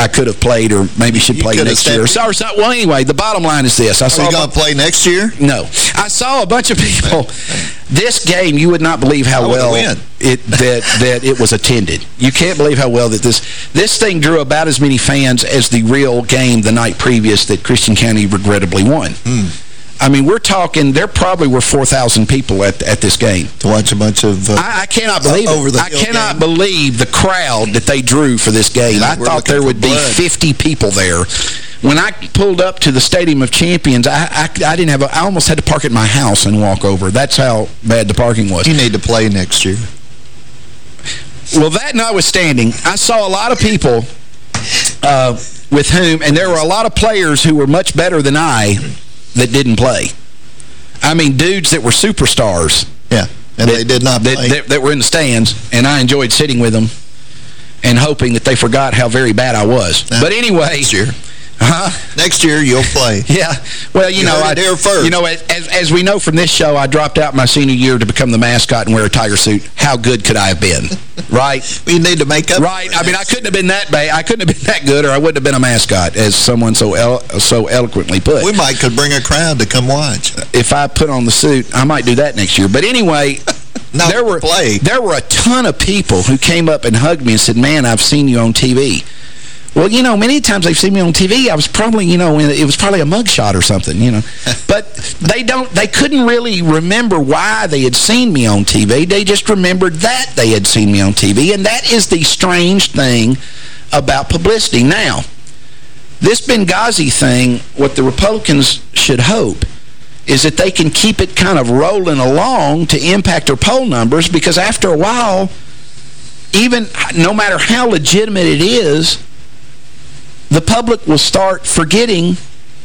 C: I could have played or maybe should play next year. So, so, well, anyway, the bottom line is this. I
D: saw Are you going to play next year?
C: No. I saw a bunch of people. this game, you would not believe how well it that that it was attended. You can't believe how well that this this thing drew about as many fans as the real game the night previous that Christian County regrettably won.
D: Hmm.
C: I mean, we're talking, there probably were 4,000 people at at this game.
D: To watch a bunch of... Uh,
C: I, I, cannot believe uh, over the I cannot game. believe the crowd that they drew for this game. Yeah, I thought there would blood. be 50 people there. When I pulled up to the Stadium of Champions, I, I, I didn't have a, I almost had to park at my house and walk over. That's how bad the parking was.
D: You need to play next year.
C: Well, that notwithstanding, I saw a lot of people uh, with whom, and there were a lot of players who were much better than I
J: that didn't play. I mean, dudes that were superstars.
D: Yeah, and
J: that,
D: they did not
J: that,
D: play.
J: that, that were in the stands, and I enjoyed sitting with them and hoping that they forgot how very bad I was. but anyway...
D: Year.
J: Huh?
D: Next year, you'll play.
J: Yeah. Well, you,
D: You
J: know, I,
D: here first.
J: you know, as, as we know from this show, I dropped out my senior year to become the mascot and wear a tiger suit. How good could I have been? right?
D: We need to make up.
J: Right. I mean, I couldn't have been that bad. I couldn't have been that good or I wouldn't have been a mascot, as someone so elo so eloquently put.
D: We might could bring a crowd to come watch.
J: If I put on the suit, I might do that next year. But anyway...
D: Not
J: there were
D: play.
J: there were a ton of people who came up and hugged me and said, "Man, I've seen you on TV." Well, you know, many times they've seen me on TV. I was probably, you know, it was probably a mugshot or something, you know. but they don't, they couldn't really remember why they had seen me on TV. They just remembered that they had seen me on TV. And that is the strange thing about publicity. Now, this Benghazi thing, what the Republicans should hope is that they can keep it kind of rolling along to impact their poll numbers because after a while, even no matter how legitimate it is, the public will start forgetting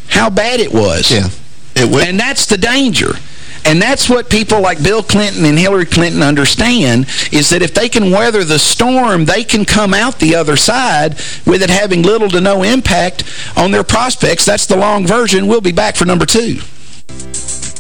J: how bad it was.
D: Yeah, it will.
J: And that's the danger. And that's what people like Bill Clinton and Hillary Clinton understand, is that if they can weather the storm, they can come out the other side with it having little to no impact on their prospects. That's the long version. We'll be back for number two.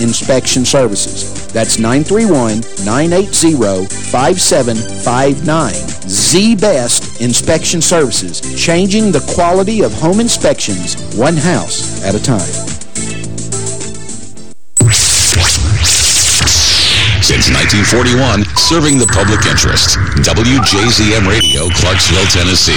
C: inspection services. That's 931-980-5759. The best inspection services, changing the quality of home inspections one house at a time.
H: Since 1941, serving the public interest. WJZM Radio, Clarksville, Tennessee.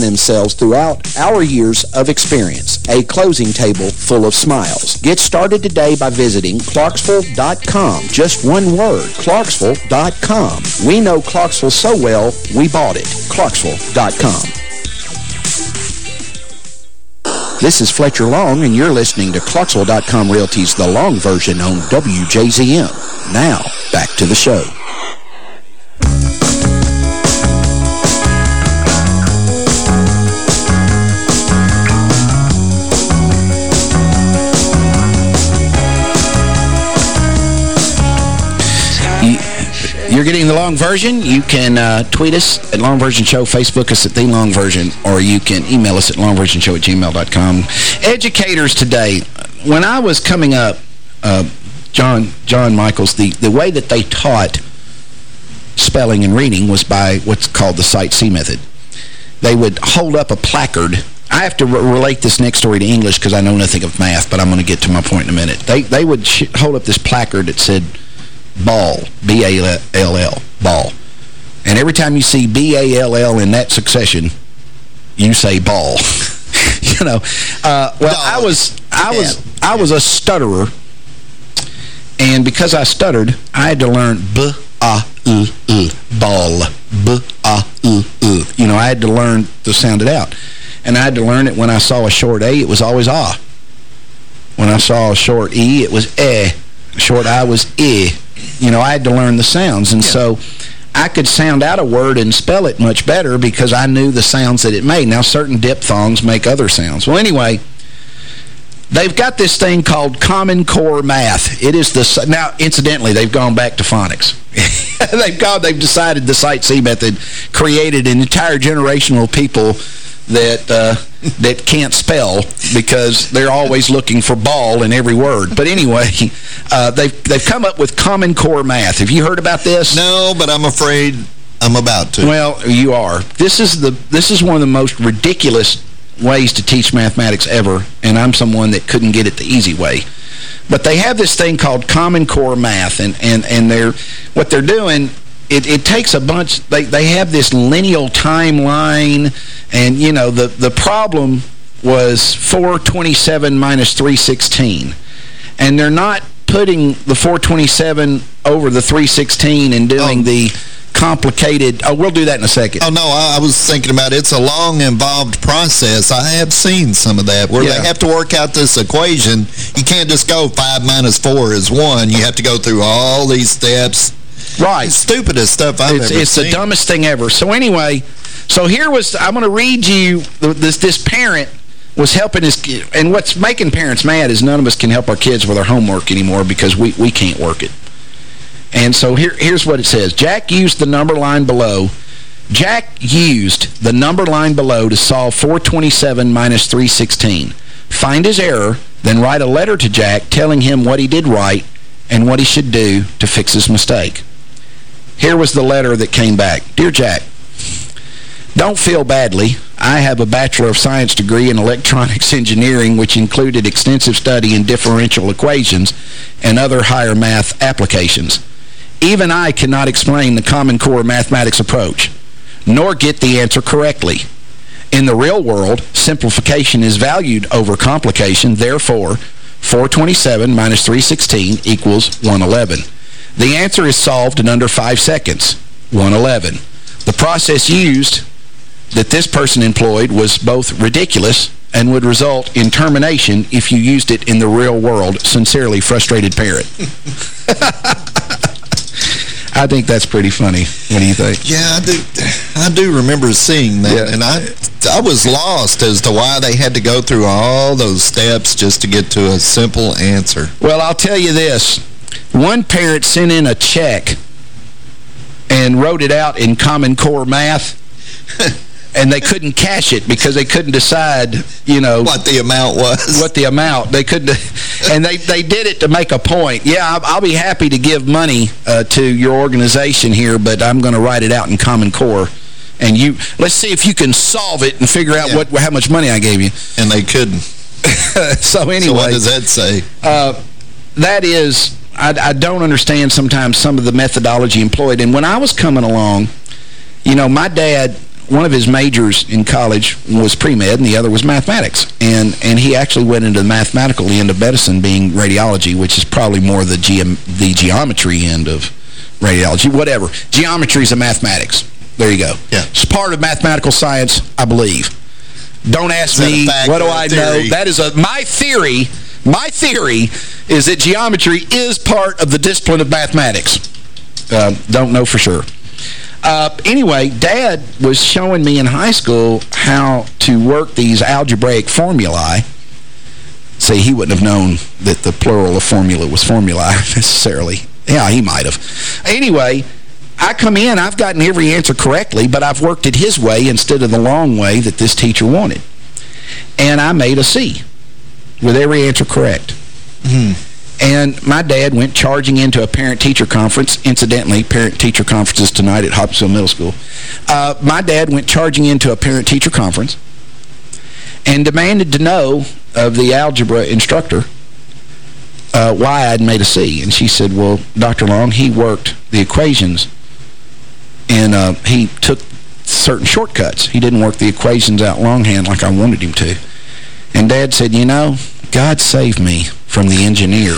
C: themselves throughout our years of experience. A closing table full of smiles. Get started today by visiting Clarksville.com. Just one word, Clarksville.com. We know Clarksville so well, we bought it. Clarksville.com. This is Fletcher Long, and you're listening to Clarksville.com Realty's The Long version on WJZM. Now, back to the show. You're getting the long version. You can uh, tweet us at Long Version Show, Facebook us at The Long Version, or you can email us at longversionshow at gmail.com. Educators today, when I was coming up, uh, John John Michaels, the, the way that they taught spelling and reading was by what's called the Sight C method. They would hold up a placard. I have to re relate this next story to English because I know nothing of math, but I'm going to get to my point in a minute. They, they would hold up this placard that said ball, B-A-L-L, ball. And every time you see B-A-L-L in that succession, you say ball. you know, uh, well, I was, I was, I was a stutterer, and because I stuttered, I had to learn b a l l ball, b a l l. You know, I had to learn to sound it out, and I had to learn it when I saw a short a, it was always ah. When I saw a short e, it was eh. Short i was e. You know, I had to learn the sounds, and yeah. so I could sound out a word and spell it much better because I knew the sounds that it made. Now, certain diphthongs make other sounds. Well, anyway, they've got this thing called Common Core Math. It is the... Now, incidentally, they've gone back to phonics. they've gone, they've decided the Sight C method created an entire generation of people that uh, that can't spell because they're always looking for ball in every word. But anyway, uh, they've they've come up with Common Core Math. Have you heard about this?
D: No, but I'm afraid I'm about to.
C: Well, you are. This is the this is one of the most ridiculous ways to teach mathematics ever, and I'm someone that couldn't get it the easy way. But they have this thing called Common Core Math, and, and, and they're what they're doing it, it takes a bunch, they, they have this lineal timeline, and, you know, the, the problem was 427 minus 316. And they're not putting the 427 over the 316 and doing oh. the complicated... Oh, we'll do that in a second.
D: Oh, no, I, I, was thinking about it. It's a long, involved process. I have seen some of that where yeah. they have to work out this equation. You can't just go 5 minus 4 is 1. You have to go through all these steps
C: Right.
D: The stupidest stuff I've
C: it's,
D: ever
C: it's
D: seen.
C: the dumbest thing ever. So anyway, so here was, I'm going to read you, this, this parent was helping his kid. And what's making parents mad is none of us can help our kids with their homework anymore because we, we can't work it. And so here, here's what it says. Jack used the number line below. Jack used the number line below to solve 427 minus 316. Find his error, then write a letter to Jack telling him what he did right and what he should do to fix his mistake. Here was the letter that came back. Dear Jack, don't feel badly. I have a Bachelor of Science degree in electronics engineering, which included extensive study in differential equations and other higher math applications. Even I cannot explain the Common Core mathematics approach, nor get the answer correctly. In the real world, simplification is valued over complication. Therefore, 427 minus 316 equals 111. The answer is solved in under five seconds, 111. The process used that this person employed was both ridiculous and would result in termination if you used it in the real world. Sincerely, frustrated parent. I think that's pretty funny. What do you think?
D: Yeah, I do. I do remember seeing that, yeah. and I I was lost as to why they had to go through all those steps just to get to a simple answer.
C: Well, I'll tell you this. One parent sent in a check and wrote it out in Common Core math. and they couldn't cash it because they couldn't decide, you know...
D: What the amount was.
C: What the amount. They couldn't... and they, they did it to make a point. Yeah, I'll, I'll be happy to give money uh, to your organization here, but I'm going to write it out in Common Core. And you... Let's see if you can solve it and figure out yeah. what how much money I gave you.
D: And they couldn't.
C: so anyway... So
D: what does that say?
C: Uh, that is I, I don't understand sometimes some of the methodology employed. And when I was coming along, you know, my dad, one of his majors in college was pre-med and the other was mathematics. And and he actually went into the mathematical end of medicine being radiology, which is probably more the, ge the geometry end of radiology, whatever. Geometry is a mathematics. There you go.
D: Yeah.
C: It's part of mathematical science, I believe. Don't ask me, what do I know? That is a my theory my theory is that geometry is part of the discipline of mathematics. Uh, don't know for sure. Uh, anyway, Dad was showing me in high school how to work these algebraic formulae. See, he wouldn't have known that the plural of formula was formulae necessarily. Yeah, he might have. Anyway, I come in, I've gotten every answer correctly, but I've worked it his way instead of the long way that this teacher wanted. And I made a C with every answer correct. And my dad went charging into a parent-teacher conference. Incidentally, parent-teacher conferences tonight at Hopkinsville Middle School. Uh, my dad went charging into a parent-teacher conference and demanded to know of the algebra instructor uh, why I'd made a C. And she said, well, Dr. Long, he worked the equations and uh, he took certain shortcuts. He didn't work the equations out longhand like I wanted him to. And Dad said, you know, God save me from the engineer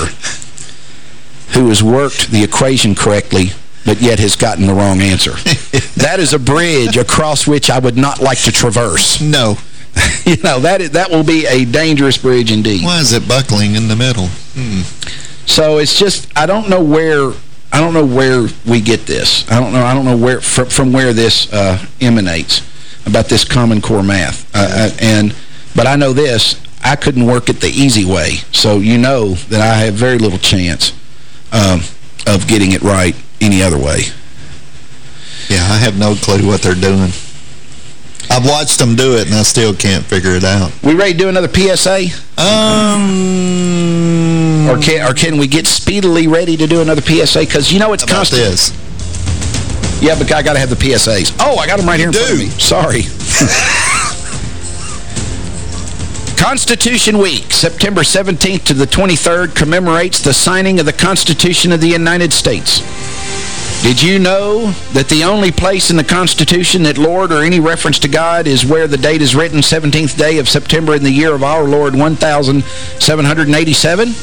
C: who has worked the equation correctly but yet has gotten the wrong answer. that is a bridge across which I would not like to traverse.
D: No.
C: you know, that is, that will be a dangerous bridge indeed.
D: Why is it buckling in the middle? Hmm.
C: So it's just, I don't know where, I don't know where we get this. I don't know, I don't know where, from, from where this uh, emanates about this Common Core math. Uh, uh, and, but I know this, I couldn't work it the easy way. So you know that I have very little chance um, of getting it right any other way.
D: Yeah, I have no clue what they're doing. I've watched them do it, and I still can't figure it out.
C: We ready to do another PSA?
D: Um...
C: Or can, or can we get speedily ready to do another PSA? Because you know it's
D: about
C: constant.
D: this?
C: Yeah, but I got to have the PSAs. Oh, I got them right here in front of me. Sorry. Constitution Week, September 17th to the 23rd, commemorates the signing of the Constitution of the United States. Did you know that the only place in the Constitution that Lord or any reference to God is where the date is written, 17th day of September in the year of our Lord 1787?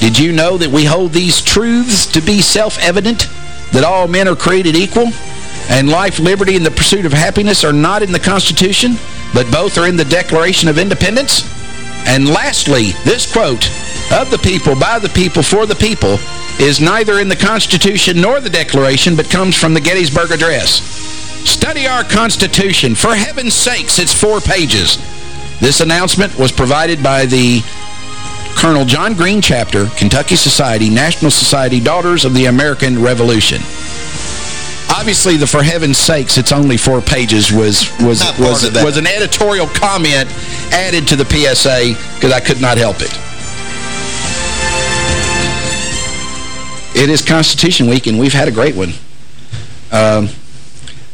C: Did you know that we hold these truths to be self-evident, that all men are created equal, and life, liberty, and the pursuit of happiness are not in the Constitution, but both are in the Declaration of Independence? And lastly, this quote, of the people, by the people, for the people, is neither in the Constitution nor the Declaration, but comes from the Gettysburg Address. Study our Constitution. For heaven's sakes, it's four pages. This announcement was provided by the Colonel John Green Chapter, Kentucky Society, National Society, Daughters of the American Revolution. Obviously, the for heaven's sakes, it's only four pages was was was, was an editorial comment added to the PSA because I could not help it. It is Constitution Week, and we've had a great one. Um,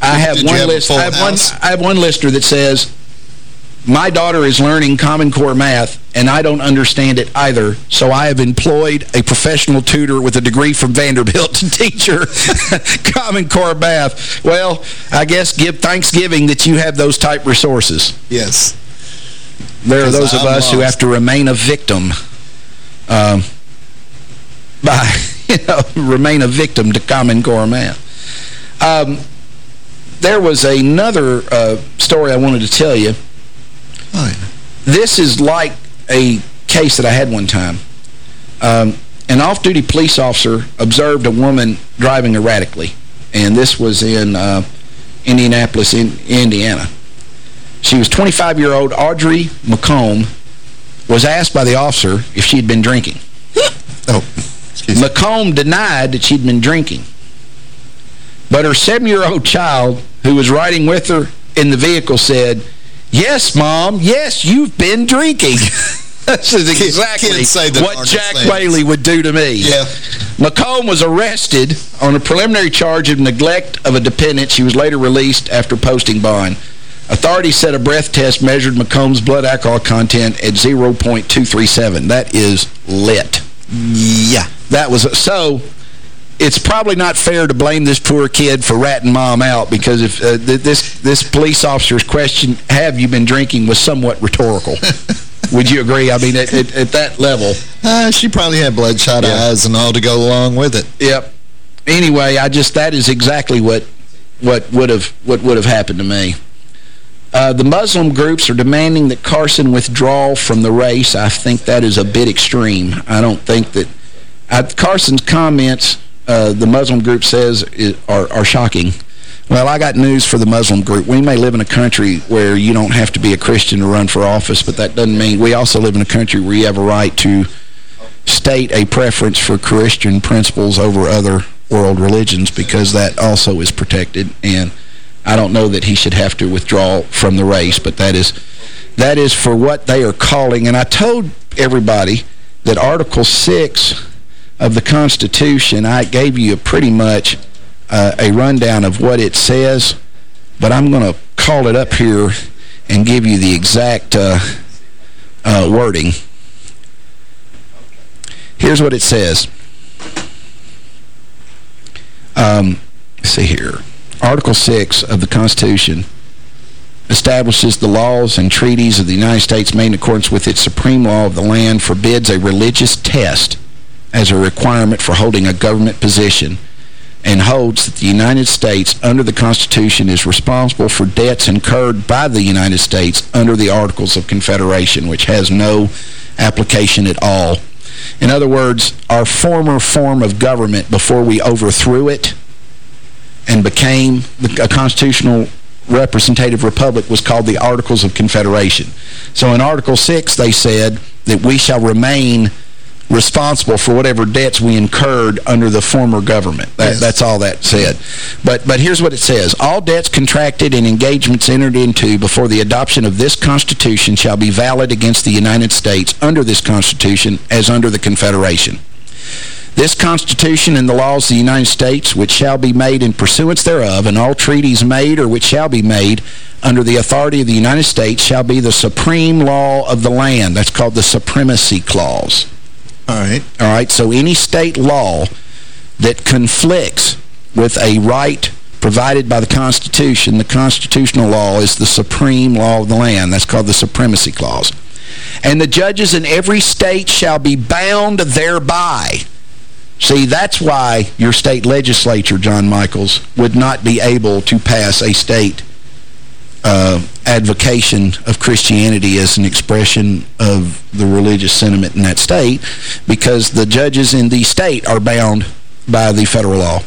C: I have
D: Did
C: one
D: have
C: list. I have one.
D: house?
C: I have one lister that says, "My daughter is learning Common Core math, and I don't understand it either. So I have employed a professional tutor with a degree from Vanderbilt to teach her Common Core math." Well, I guess give Thanksgiving that you have those type resources.
D: Yes.
C: There are those of
D: I'm
C: us who have to remain a victim um, by, you know, remain a victim to Common Core math. Um, there was another uh, story I wanted to tell you.
D: Oh, yeah.
C: This is like a case that I had one time. Um, an off-duty police officer observed a woman driving erratically, and this was in uh, Indianapolis, in Indiana. She was 25-year-old Audrey McComb was asked by the officer if she'd been drinking.
D: Oh, excuse me.
C: McComb denied that she'd been drinking. But her seven-year-old child, who was riding with her in the vehicle, said, Yes, Mom, yes, you've been drinking. this is exactly what Jack
D: things.
C: Bailey would do to me.
D: Yeah.
C: McComb was arrested on a preliminary charge of neglect of a dependent. She was later released after posting bond. Authorities said a breath test measured McComb's blood alcohol content at 0.237. That is lit.
D: Yeah.
C: That was so. It's probably not fair to blame this poor kid for ratting mom out because if uh, th this this police officer's question, "Have you been drinking?" was somewhat rhetorical. Would you agree? I mean, at, at, at that level.
D: Uh, she probably had bloodshot
C: Yeah.
D: eyes and all to go along with it.
C: Yep. Anyway, I just that is exactly what what would have what would have happened to me. Uh, the Muslim groups are demanding that Carson withdraw from the race. I think that is a bit extreme. I don't think that I, Carson's comments, uh, the Muslim group says, i are, are shocking. Well, I got news for the Muslim group. We may live in a country where you don't have to be a Christian to run for office, but that doesn't mean we also live in a country where you have a right to state a preference for Christian principles over other world religions because that also is protected. And I don't know that he should have to withdraw from the race, but that is that is for what they are calling. And I told everybody that Article 6 of the Constitution, I gave you pretty much uh, a rundown of what it says, but I'm going to call it up here and give you the exact uh, uh, wording. Here's what it says. Um, see here. Article 6 of the Constitution establishes the laws and treaties of the United States made in accordance with its supreme law of the land, forbids a religious test as a requirement for holding a government position, and holds that the United States, under the Constitution, is responsible for debts incurred by the United States under the Articles of Confederation, which has no application at all. In other words, our former form of government, before we overthrew it and became a constitutional representative republic was called the Articles of Confederation. So in Article 6, they said that we shall remain responsible for whatever debts we incurred under the former government. That, yes. That's all that said. But but here's what it says. All debts contracted and engagements entered into before the adoption of this Constitution shall be valid against the United States under this Constitution as under the Confederation. This Constitution and the laws of the United States, which shall be made in pursuance thereof, and all treaties made or which shall be made under the authority of the United States, shall be the supreme law of the land. That's called the Supremacy Clause.
D: All right.
C: All right, so any state law that conflicts with a right provided by the Constitution, the constitutional law is the supreme law of the land. That's called the Supremacy Clause. And the judges in every state shall be bound thereby See, that's why your state legislature, John Michaels, would not be able to pass a state uh, advocation of Christianity as an expression of the religious sentiment in that state because the judges in the state are bound by the federal law.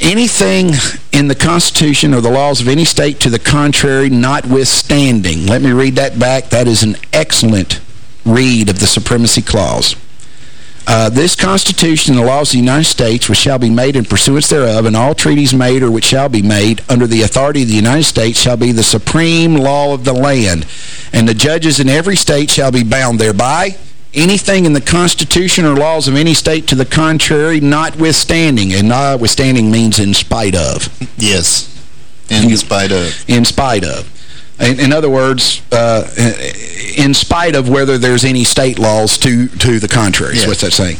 C: Anything in the Constitution or the laws of any state to the contrary notwithstanding. Let me read that back. That is an excellent read of the Supremacy Clause. Uh, this Constitution and the laws of the United States, which shall be made in pursuance thereof, and all treaties made or which shall be made under the authority of the United States shall be the supreme law of the land, and the judges in every state shall be bound thereby. Anything in the Constitution or laws of any state to the contrary, notwithstanding, and notwithstanding means in spite of.
D: Yes, in spite of.
C: In spite of. In, in other words, uh, in spite of whether there's any state laws to, to the contrary, yes. is what that's saying.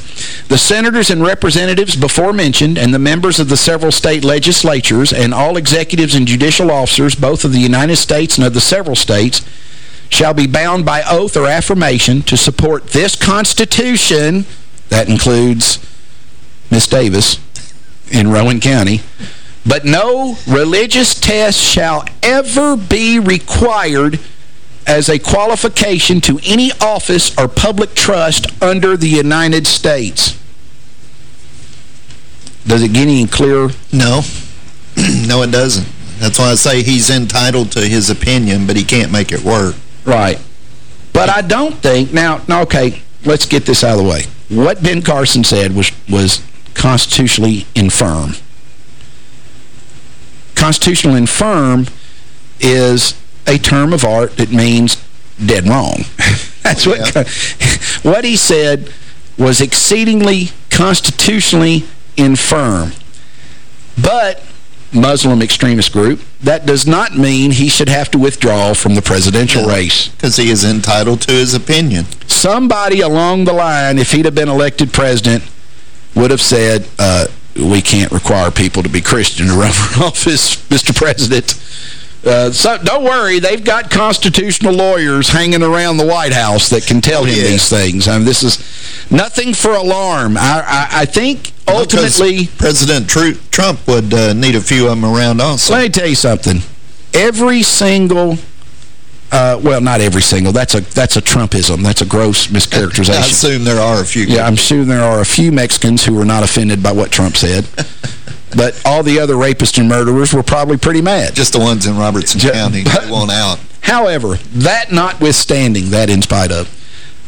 C: The senators and representatives before mentioned and the members of the several state legislatures and all executives and judicial officers, both of the United States and of the several states, shall be bound by oath or affirmation to support this Constitution, that includes Miss Davis in Rowan County, but no religious test shall ever be required as a qualification to any office or public trust under the United States. Does it get any clearer?
D: No. no, it doesn't. That's why I say he's entitled to his opinion, but he can't make it work.
C: Right. But I don't think, now, okay, let's get this out of the way. What Ben Carson said was, was constitutionally infirm constitutional infirm is a term of art that means dead wrong. That's what yeah. what he said was exceedingly constitutionally infirm. But Muslim extremist group, that does not mean he should have to withdraw from the presidential yeah, race.
D: Because he is entitled to his opinion.
C: Somebody along the line, if he'd have been elected president, would have said, uh, we can't require people to be Christian to run for office, Mr. President. Uh, so don't worry, they've got constitutional lawyers hanging around the White House that can tell him yeah. these things. I mean, this is nothing for alarm. I, I, I think ultimately...
D: President Trump would uh, need a few of them around also.
C: Let me tell you something. Every single uh, well, not every single. That's a that's a Trumpism. That's a gross mischaracterization. I
D: assume there are a few.
C: Yeah, I'm sure there are a few Mexicans who were not offended by what Trump said. but all the other rapists and murderers were probably pretty mad.
D: Just the ones in Robertson Just, County but, won't out.
C: However, that notwithstanding, that in spite of,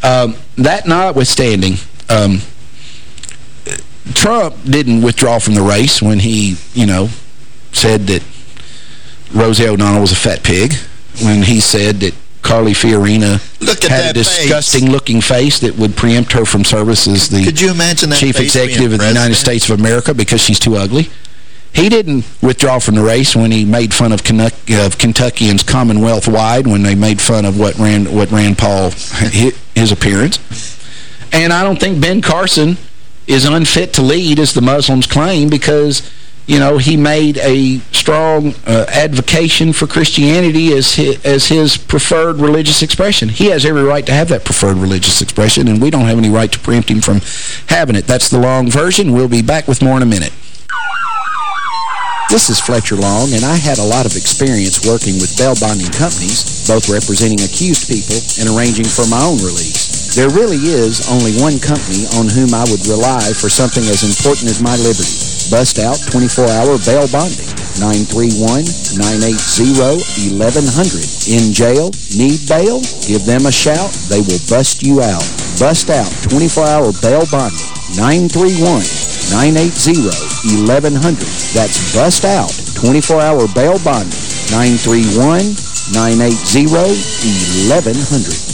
C: um, that notwithstanding, um,
K: Trump didn't withdraw from the race when he, you know, said that Rosie O'Donnell was a fat pig, when he said that Carly Fiorina had a disgusting-looking face that would preempt her from service as the
D: Could you imagine that
K: chief executive of the United? States of America because she's too ugly. He didn't withdraw from the race when he made fun of, Kentuckians Commonwealth-wide when they made fun of what Rand, what Rand Paul, his appearance. And I don't think Ben Carson is unfit to lead, as the Muslims claim, because, you know, he made a strong uh, advocation for Christianity as his, as his preferred religious expression. He has every right to have that preferred religious expression, and we don't have any right to preempt him from having it. That's the long version. We'll be back with more in a minute.
C: This is Fletcher Long, and I had a lot of experience working with bail bonding companies, both representing accused people and arranging for my own release. There really is only one company on whom I would rely for something as important as my liberty. Bust out 24-hour bail bonding. 931-980-1100. In jail? Need bail? Give them a shout. They will bust you out. Bust out 24-hour bail bonding. 931-980-1100. That's Bust Out 24-hour bail bonding. 931-980-1100.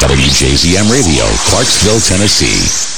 H: WJZM Radio, Clarksville, Tennessee.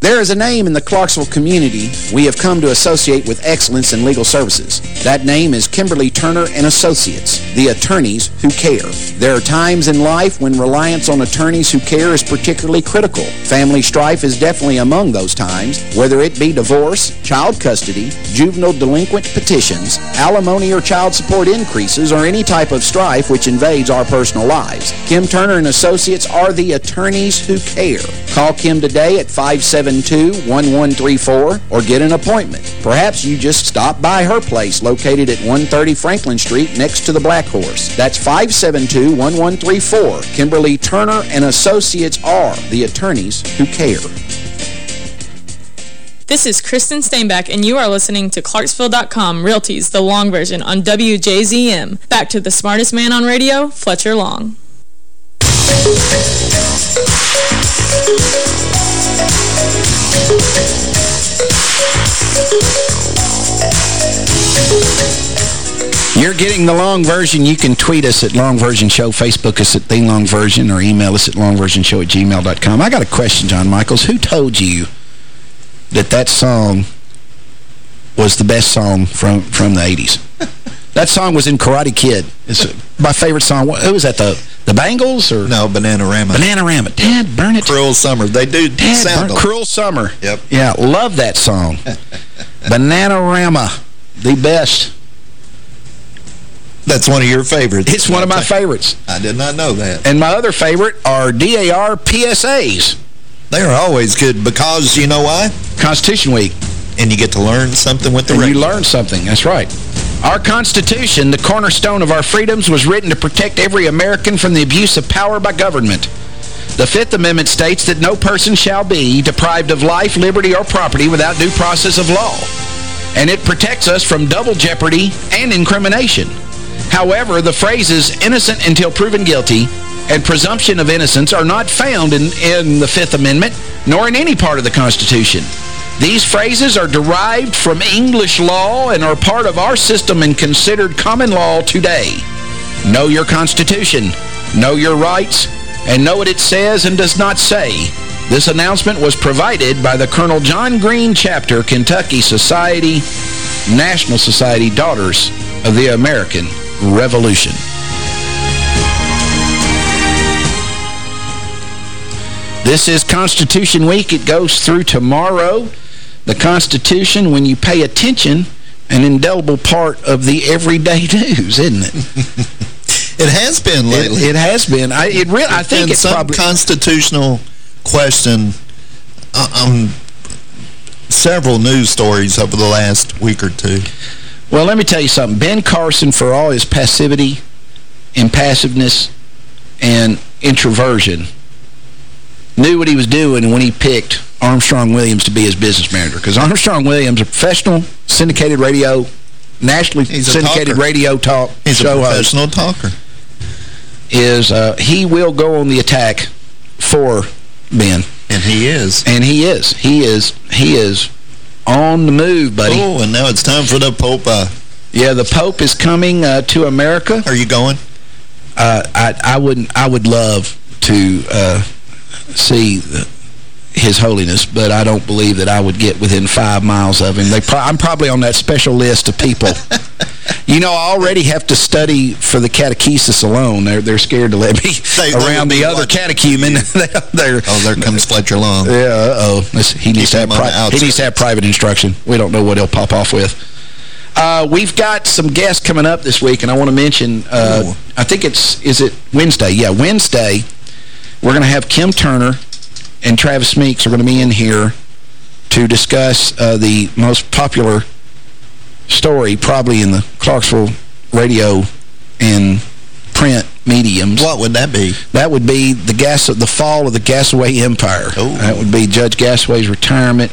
C: There is a name in the Clarksville community we have come to associate with excellence in legal services. That name is Kimberly Turner and Associates, the attorneys who care. There are times in life when reliance on attorneys who care is particularly critical. Family strife is definitely among those times, whether it be divorce, child custody, juvenile delinquent petitions, alimony or child support increases, or any type of strife which invades our personal lives. Kim Turner and Associates are the attorneys who care. Call Kim today at 572-1134 or get an appointment. Perhaps you just stop by her place located at 130 Franklin Street next to the Black Horse. That's 572-1134. Kimberly Turner and Associates are the attorneys who care.
L: This is Kristen Steinbeck, and you are listening to Clarksville.com Realties, the long version on WJZM. Back to the smartest man on radio, Fletcher Long.
K: You're getting the long version. You can tweet us at Long Version Show, Facebook us at The Long Version, or email us at longversionshow at gmail.com. I got a question, John Michaels. Who told you that that song was the best song from, from the 80s? that song was in Karate Kid. It's my favorite song. Who was that, the, the Bangles? or
D: No, Bananarama.
K: Bananarama. Dad, burn it.
D: Cruel Summer. They do
K: Dad,
D: sound
K: burn, Cruel Summer.
D: Yep.
K: Yeah, love that song. Bananarama, the best.
D: That's one of your favorites.
K: It's one of my favorites.
D: I did not know that.
K: And my other favorite are DAR PSAs.
D: They're always good because, you know why?
K: Constitution Week.
D: And you get to learn something with the
K: And you learn something. That's right.
C: Our Constitution, the cornerstone of our freedoms, was written to protect every American from the abuse of power by government. The Fifth Amendment states that no person shall be deprived of life, liberty, or property without due process of law. And it protects us from double jeopardy and incrimination. However, the phrases innocent until proven guilty and presumption of innocence are not found in, in the Fifth Amendment, nor in any part of the Constitution. These phrases are derived from English law and are part of our system and considered common law today. Know your Constitution, know your rights, and know what it says and does not say. This announcement was provided by the Colonel John Green Chapter, Kentucky Society, National Society Daughters of the American Revolution. This is Constitution Week. It goes through tomorrow. The Constitution, when you pay attention, an indelible part of the everyday news, isn't it?
D: it has been lately.
C: It, it has been. I, it really, I think it's
D: some
C: probably...
D: constitutional question uh, on several news stories over the last week or two.
C: Well, let me tell you something. Ben Carson, for all his passivity, impassiveness, and introversion, knew what he was doing when he picked Armstrong Williams to be his business manager. Because Armstrong Williams, a professional syndicated radio, nationally syndicated
D: talker.
C: radio talk
D: He's
C: show
D: a
C: host,
D: professional talker.
C: Is uh, he will go on the attack for Ben.
D: And he is.
C: And he is. He is. He is on the move, buddy.
D: Oh, and now it's time for the Pope. Uh,
C: yeah, the Pope is coming uh, to America.
D: Are you going?
C: Uh, I I wouldn't. I would love to uh, see the, His Holiness, but I don't believe that I would get within five miles of him. They pro I'm probably on that special list of people. you know, I already have to study for the catechesis alone. They're they're scared to let me
D: They-
C: around the other
D: watching.
C: catechumen. they're,
D: Oh, there comes Fletcher Long.
C: yeah, uh-oh. He needs to have
D: him on the
C: pri- he needs to have private instruction. We don't know what he'll pop off with. Uh, we've got some guests coming up this week, and I want to mention, uh, I think it's, is it Wednesday? Yeah, Wednesday, we're going to have Kim Turner and Travis Meeks are going to be in here to discuss uh, the most popular story probably in the Clarksville radio and print mediums.
D: What would that be?
C: That would be the gas the fall of the Gasaway Empire.
D: Oh.
C: That would be Judge Gasaway's retirement,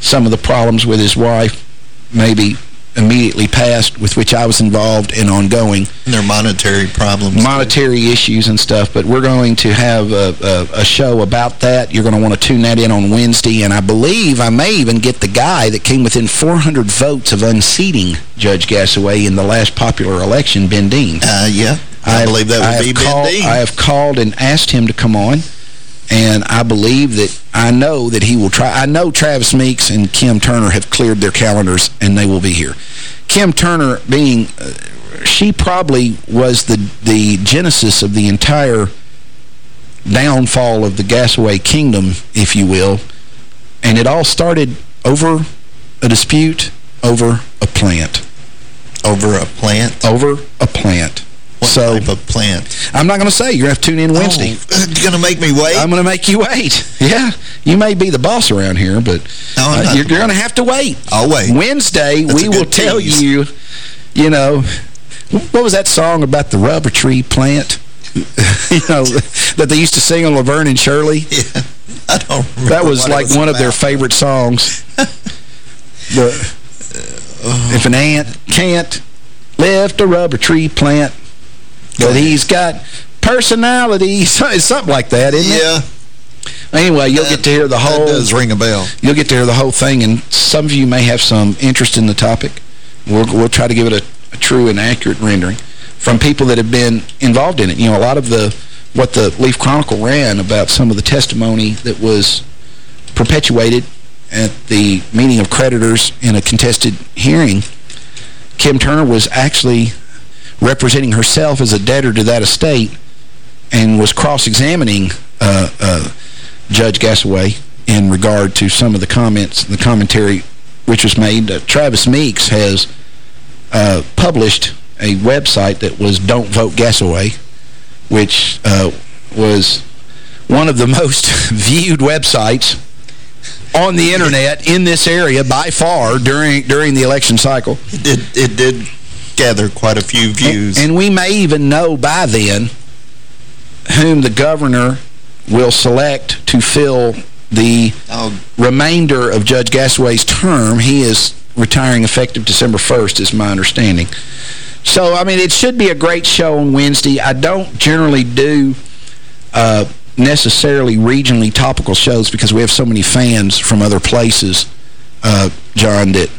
C: some of the problems with his wife, maybe immediately past, with which I was involved and ongoing,
D: And their monetary problems.
C: monetary issues and stuff. But we're going to have a, a, a show about that. You're going to want to tune that in on Wednesday. And I believe I may even get the guy that came within 400 votes of unseating Judge Gasaway in the last popular election, Ben Dean.
D: Uh, yeah. I,
C: have-
D: believe that would
C: I
D: be Ben
C: called,
D: Dean.
C: I have called and asked him to come on, and I believe that, I know that he will try. I know Travis Meeks and Kim Turner have cleared their calendars, and they will be here. Kim Turner being, uh, she probably was the, the genesis of the entire downfall of the Gasaway kingdom, if you will, and it all started over a dispute over a plant.
D: Over a plant?
C: Over a plant.
D: What
C: so,
D: type of plant?
C: I'm not going to say. You're going to have to tune in Wednesday.
D: Oh, you're going to make me wait?
C: I'm going to make you wait. Yeah. You may be the boss around here, but
D: No,
C: uh, you're, you're going to have to wait.
D: I'll wait.
C: Wednesday,
D: That's
C: we will
D: good
C: tell you, you know, what was that song about the rubber tree plant? you know, that they used to sing on Laverne and Shirley?
D: Yeah. I don't remember
C: That was like one of their favorite songs. the, if an ant can't lift a rubber tree plant, but he's got personality, it's something like that, isn't it?
D: Yeah.
C: Anyway, you'll get to hear the whole...
D: That does ring a bell.
C: You'll get to hear the whole thing, and some of you may have some interest in the topic. We'll, we'll try to give it a, a true and accurate rendering from people that have been involved in it. You know, a lot of the what the Leaf Chronicle ran about some of the testimony that was perpetuated at the meeting of creditors in a contested hearing. Kim Turner was actually representing herself as a debtor to that estate and was cross-examining uh, uh, Judge Gasaway in regard to some of the comments, the commentary which was made. Uh, Travis Meeks has uh, published a website that was Don't Vote Gasaway, which uh, was one of the most viewed websites on the internet in this area by far during during the election cycle.
D: It did, it did gather quite a few views.
C: And, and we may even know by then whom the governor will select to fill the
D: oh.
C: remainder of Judge Gasaway's term. He is retiring effective December 1st, is my understanding. So, I mean, it should be a great show on Wednesday. I don't generally do uh, necessarily regionally topical shows because we have so many fans from other places, uh, John, that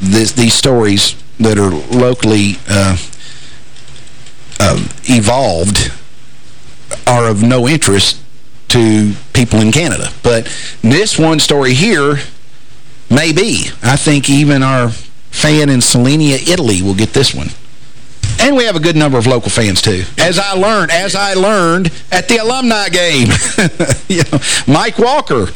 C: this, these stories that are locally uh, um, evolved are of no interest to people in Canada. But this one story here may be. I think even our fan in Salenia, Italy will get this one. And we have a good number of local fans, too. As I learned, as I learned at the alumni game. you know, Mike Walker,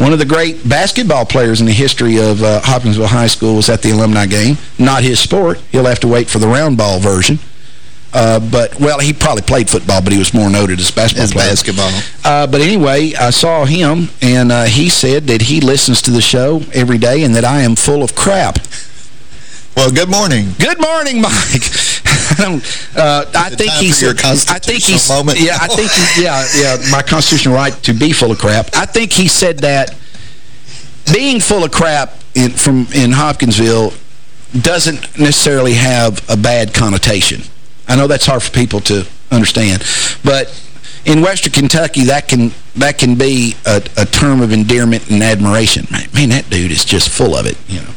C: one of the great basketball players in the history of uh, Hopkinsville High School, was at the alumni game. Not his sport. He'll have to wait for the round ball version. Uh, but, well, he probably played football, but he was more noted as basketball
D: as
C: player.
D: basketball.
C: Uh, but anyway, I saw him, and uh, he said that he listens to the show every day and that I am full of crap.
D: Well, good morning.
C: Good morning, Mike. I, uh, I think he's
D: your I think he's moment
C: yeah. I think he, yeah yeah my constitutional right to be full of crap. I think he said that being full of crap in from in Hopkinsville doesn't necessarily have a bad connotation. I know that's hard for people to understand, but in Western Kentucky, that can that can be a, a term of endearment and admiration. Man, that dude is just full of it, you know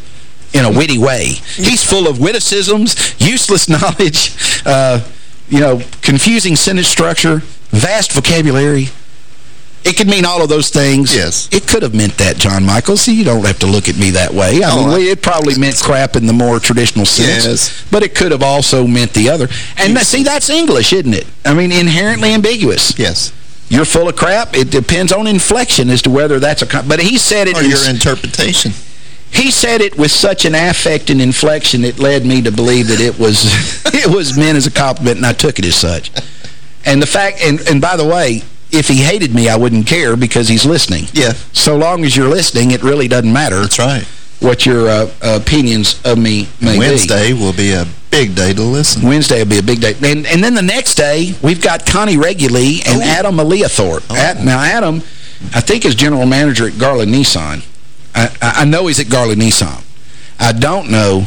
C: in a witty way. He's full of witticisms, useless knowledge, uh, you know, confusing sentence structure, vast vocabulary. It could mean all of those things.
D: Yes.
C: It could have meant that, John Michael. See, you don't have to look at me that way. I oh, mean, it probably meant crap in the more traditional sense.
D: Yes.
C: But it could have also meant the other. And that, see, that's English, isn't it? I mean, inherently ambiguous.
D: Yes.
C: You're full of crap. It depends on inflection as to whether that's a... But he said it...
D: Or your interpretation.
C: He said it with such an affect and inflection it led me to believe that it was it was meant as a compliment, and I took it as such. And the fact, and, and by the way, if he hated me, I wouldn't care because he's listening.
D: Yeah.
C: So long as you're listening, it really doesn't matter.
D: That's right.
C: What your uh, opinions of me may
D: Wednesday
C: be.
D: will be a big day to listen.
C: Wednesday will be a big day. And, and then the next day, we've got Connie Reguli and oh. Adam Aliathorpe. Oh. Now, Adam, I think is general manager at Garland Nissan. I, I know he's at Garland Nissan. I don't know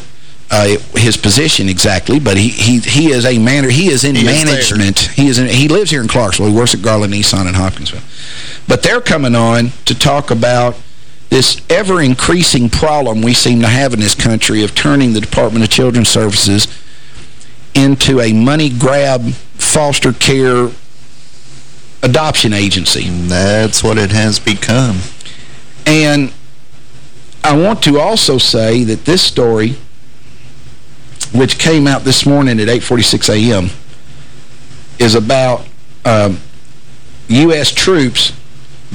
C: uh, his position exactly, but he he he is a manager. He is in he management. Is he is in, he lives here in Clarksville. He works at Garland Nissan in Hopkinsville. But they're coming on to talk about this ever-increasing problem we seem to have in this country of turning the Department of Children's Services into a money grab foster care adoption agency.
D: That's what it has become.
C: And I want to also say that this story, which came out this morning at 8.46 a.m., is about um, U.S. troops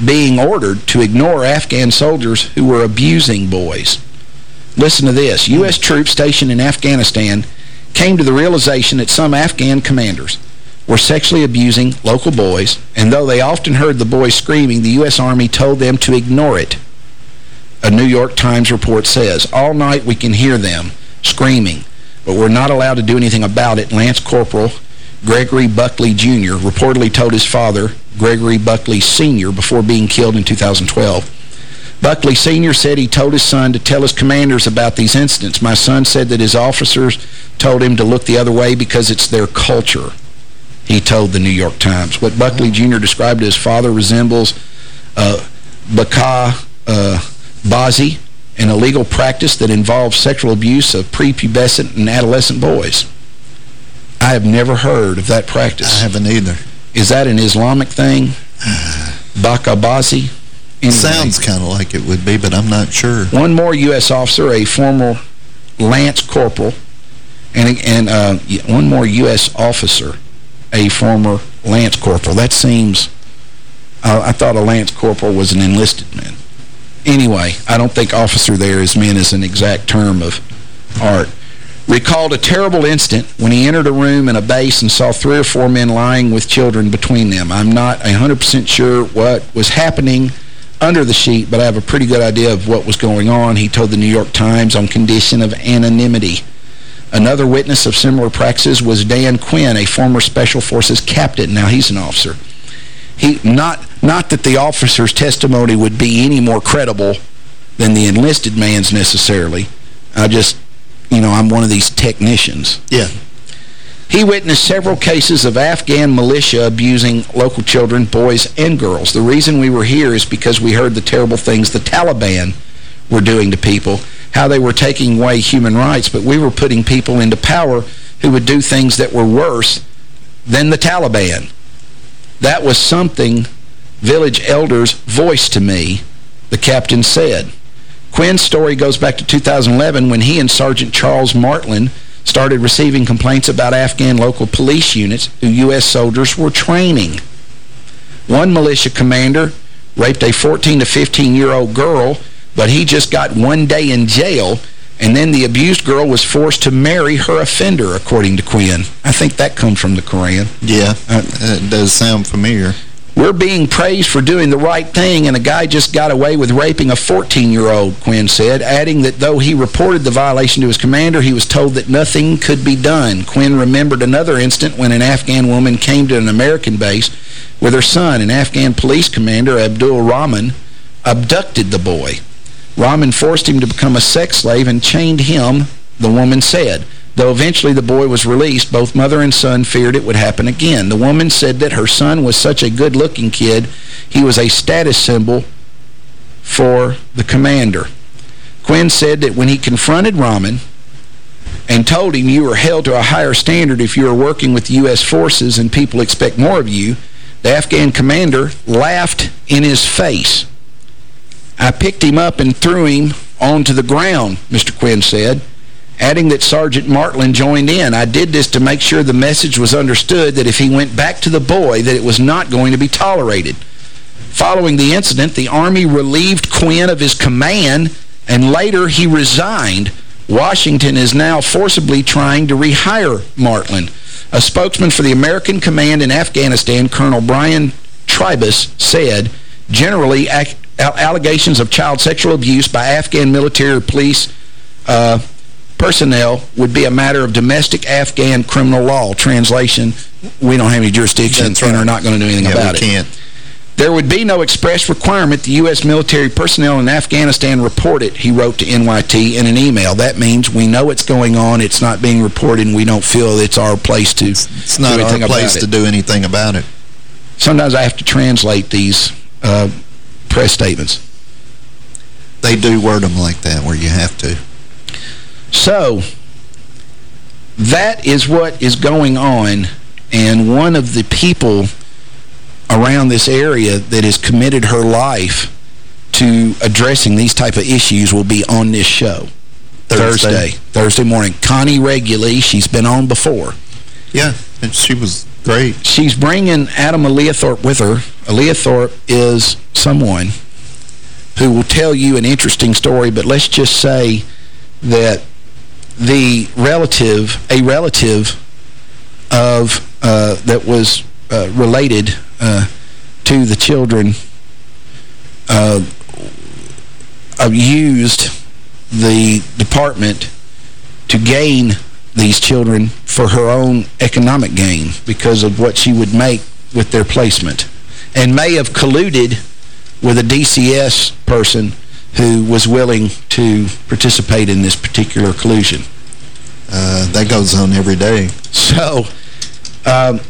C: being ordered to ignore Afghan soldiers who were abusing boys. Listen to this. U.S. troops stationed in Afghanistan came to the realization that some Afghan commanders were sexually abusing local boys, and though they often heard the boys screaming, the U.S. Army told them to ignore it a New York Times report says. All night we can hear them screaming, but we're not allowed to do anything about it. Lance Corporal Gregory Buckley Jr. reportedly told his father, Gregory Buckley Sr., before being killed in 2012. Buckley Sr. said he told his son to tell his commanders about these incidents. My son said that his officers told him to look the other way because it's their culture, he told the New York Times. What Buckley Jr. described his father resembles uh, Baka uh, Bazi, an illegal practice that involves sexual abuse of prepubescent and adolescent boys. I have never heard of that practice.
D: I haven't either.
C: Is that an Islamic thing? Bakabazi?
D: Anyway, Sounds kind of like it would be, but I'm not sure.
C: One more U.S. officer, a former Lance Corporal, and, and uh, one more U.S. officer, a former Lance Corporal. That seems... Uh, I thought a Lance Corporal was an enlisted man anyway, I don't think officer there is meant as an exact term of art. Recalled a terrible incident when he entered a room in a base and saw three or four men lying with children between them. I'm not 100% sure what was happening under the sheet, but I have a pretty good idea of what was going on, he told the New York Times on condition of anonymity. Another witness of similar practices was Dan Quinn, a former Special Forces captain. Now, he's an officer. He Not, not that the officer's testimony would be any more credible than the enlisted man's necessarily. I just, you know, I'm one of these technicians.
D: Yeah.
C: He witnessed several cases of Afghan militia abusing local children, boys and girls. The reason we were here is because we heard the terrible things the Taliban were doing to people, how they were taking away human rights, but we were putting people into power who would do things that were worse than the Taliban. That was something village elders voiced to me, the captain said. Quinn's story goes back to 2011 when he and Sergeant Charles Martland started receiving complaints about Afghan local police units who U.S. soldiers were training. One militia commander raped a 14 to 15-year-old girl, but he just got one day in jail, and then the abused girl was forced to marry her offender, according to Quinn. I think that comes from the Koran.
D: Yeah, uh, it does sound familiar.
C: We're being praised for doing the right thing, and a guy just got away with raping a 14-year-old, Quinn said, adding that though he reported the violation to his commander, he was told that nothing could be done. Quinn remembered another incident when an Afghan woman came to an American base with her son. An Afghan police commander, Abdul Rahman, abducted the boy. Rahman forced him to become a sex slave and chained him, the woman said. Though eventually the boy was released, both mother and son feared it would happen again. The woman said that her son was such a good-looking kid, he was a status symbol for the commander. Quinn said that when he confronted Rahman and told him you were held to a higher standard if you are working with U.S. forces and people expect more of you, the Afghan commander laughed in his face. I picked him up and threw him onto the ground, Mr. Quinn said adding that Sergeant Martland joined in. I did this to make sure the message was understood that if he went back to the boy, that it was not going to be tolerated. Following the incident, the Army relieved Quinn of his command, and later he resigned. Washington is now forcibly trying to rehire Martland. A spokesman for the American command in Afghanistan, Colonel Brian Tribus, said, generally, allegations of child sexual abuse by Afghan military police uh, personnel would be a matter of domestic Afghan criminal law. Translation, we don't have any jurisdiction right. and are not going to do anything
D: yeah,
C: about
D: it. Can't.
C: There would be no express requirement the U.S. military personnel in Afghanistan report it, he wrote to NYT in an email. That means we know it's going on, it's not being reported, and we don't feel it's our place to
D: It's not our place to do anything about it.
C: Sometimes I have to translate these uh, press statements.
D: They do word them like that where you have to.
C: So, that is what is going on, and one of the people around this area that has committed her life to addressing these type of issues will be on this show. Thursday. Thursday, Thursday morning. Connie Reguli, she's been on before.
D: Yeah, and she was great.
C: She's bringing Adam Aleathorpe with her. Aleathorpe is someone who will tell you an interesting story, but let's just say that the relative, a relative of uh, that was uh, related uh, to the children uh, used the department to gain these children for her own economic gain because of what she would make with their placement. And may have colluded with a DCS person who was willing to participate in this particular collusion.
D: Uh, that goes on every day.
C: So, um,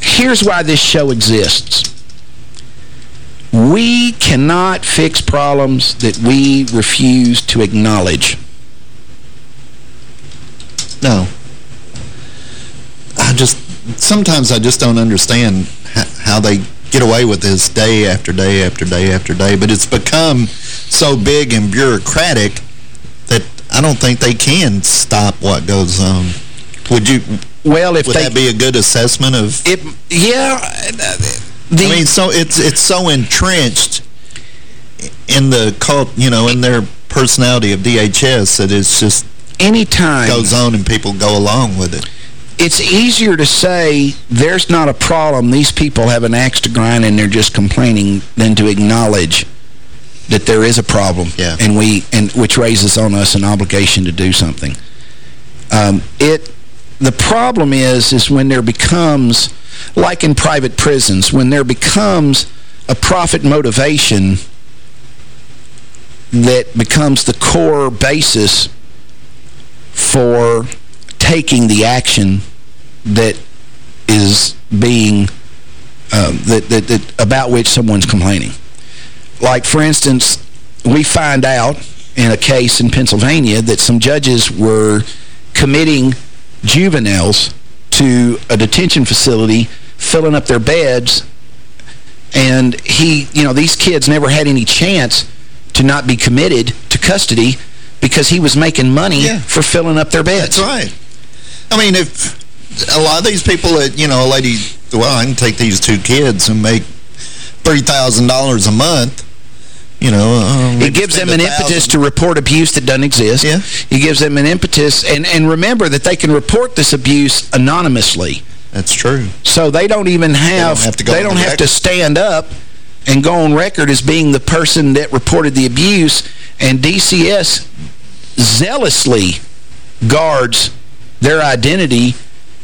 C: here's why this show exists. We cannot fix problems that we refuse to acknowledge.
D: No. I just, sometimes I just don't understand how they get away with this day after day after day after day. But it's become so big and bureaucratic that I don't think they can stop what goes on. Would you...
C: Well, if
D: would
C: they,
D: that be a good assessment of...
C: It, yeah.
D: Uh, the, I mean, so it's it's so entrenched in the cult, you know, in their personality of DHS that it's just...
C: Anytime...
D: Goes on and people go along with it
C: it's easier to say there's not a problem, these people have an axe to grind and they're just complaining than to acknowledge that there is a problem
D: yeah.
C: and we and which raises on us an obligation to do something. Um, it the problem is is when there becomes like in private prisons when there becomes a profit motivation that becomes the core basis for taking the action that is being um, that, that, that about which someone's complaining. Like, for instance, we find out in a case in Pennsylvania that some judges were committing juveniles to a detention facility, filling up their beds, and he, you know, these kids never had any chance to not be committed to custody because he was making money
D: Yeah.
C: for filling up their beds.
D: That's right. I mean, if a lot of these people that, you know, a lady, well, I can take these two kids and make $3,000 a month, you know. Um,
C: It gives them an impetus to report abuse that doesn't exist. Yeah. It gives them an impetus. And, and remember that they can report this abuse anonymously.
D: That's true.
C: So they don't even have,
D: have to
C: they don't have to stand up and go on record as being the person that reported the abuse. And DCS zealously guards their identity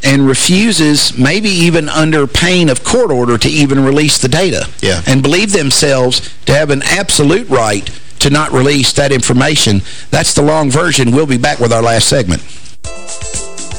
C: and refuses, maybe even under pain of court order, to even release the data.
D: Yeah.
C: And believe themselves to have an absolute right to not release that information. That's the long version. We'll be back with our last segment.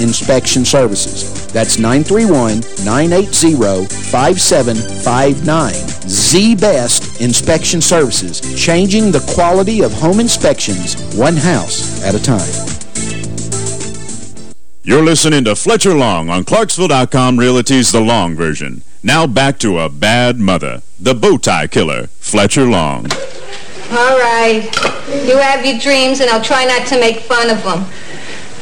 C: inspection services. That's 931-980-5759. The best inspection services, changing the quality of home inspections one house at a time.
M: You're listening to Fletcher Long on Clarksville.com Realty's The Long Version. Now back to a bad mother, the bow tie killer, Fletcher Long.
N: All right. You have your dreams, and I'll try not to make fun of them.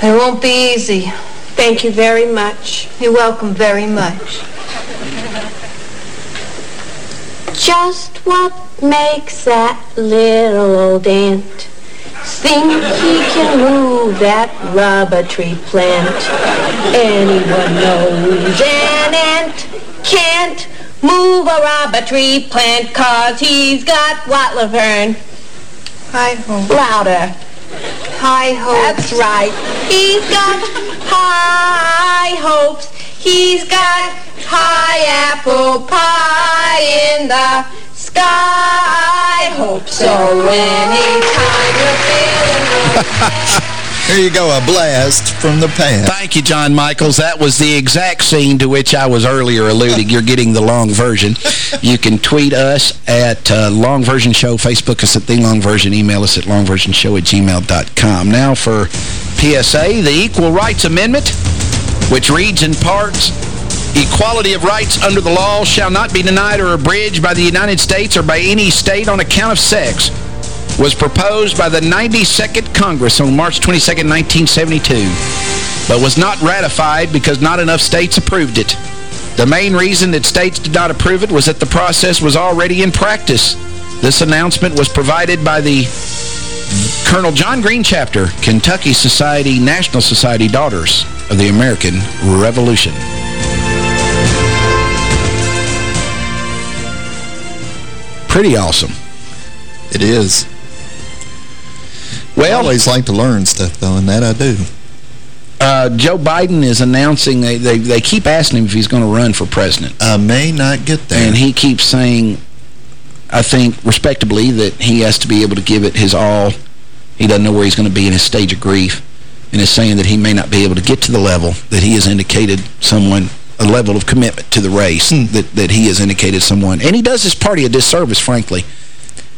N: It won't be easy. Thank you very much. You're welcome very much. Just what makes that little old ant think he can move that rubber tree plant? Anyone knows an ant can't move a rubber tree plant 'cause he's got what, Laverne? I Louder. High hopes.
O: That's right.
N: He's got high hopes. He's got high apple pie in the sky. Hope so anytime you're feeling
D: Here you go, a blast from the past.
C: Thank you, John Michaels. That was the exact scene to which I was earlier alluding. You're getting the long version. You can tweet us at uh, Long Version Show, Facebook us at The Long Version, email us at longversionshow at gmail.com. Now for PSA, the Equal Rights Amendment, which reads in parts, Equality of rights under the law shall not be denied or abridged by the United States or by any state on account of sex, was proposed by the 92nd Congress on March 22, 1972, but was not ratified because not enough states approved it. The main reason that states did not approve it was that the process was already in practice. This announcement was provided by the Colonel John Green chapter, Kentucky Society, National Society Daughters of the American Revolution. Pretty awesome.
D: It is.
C: Well,
D: I always like to learn stuff, though, and that I do.
C: Uh, Joe Biden is announcing, they, they, they keep asking him if he's going to run for president.
D: I may not get there.
C: And he keeps saying, I think, respectably, that he has to be able to give it his all. He doesn't know where he's going to be in his stage of grief. And is saying that he may not be able to get to the level that he has indicated someone, a level of commitment to the race, that, that he has indicated someone. And he does his party a disservice, frankly,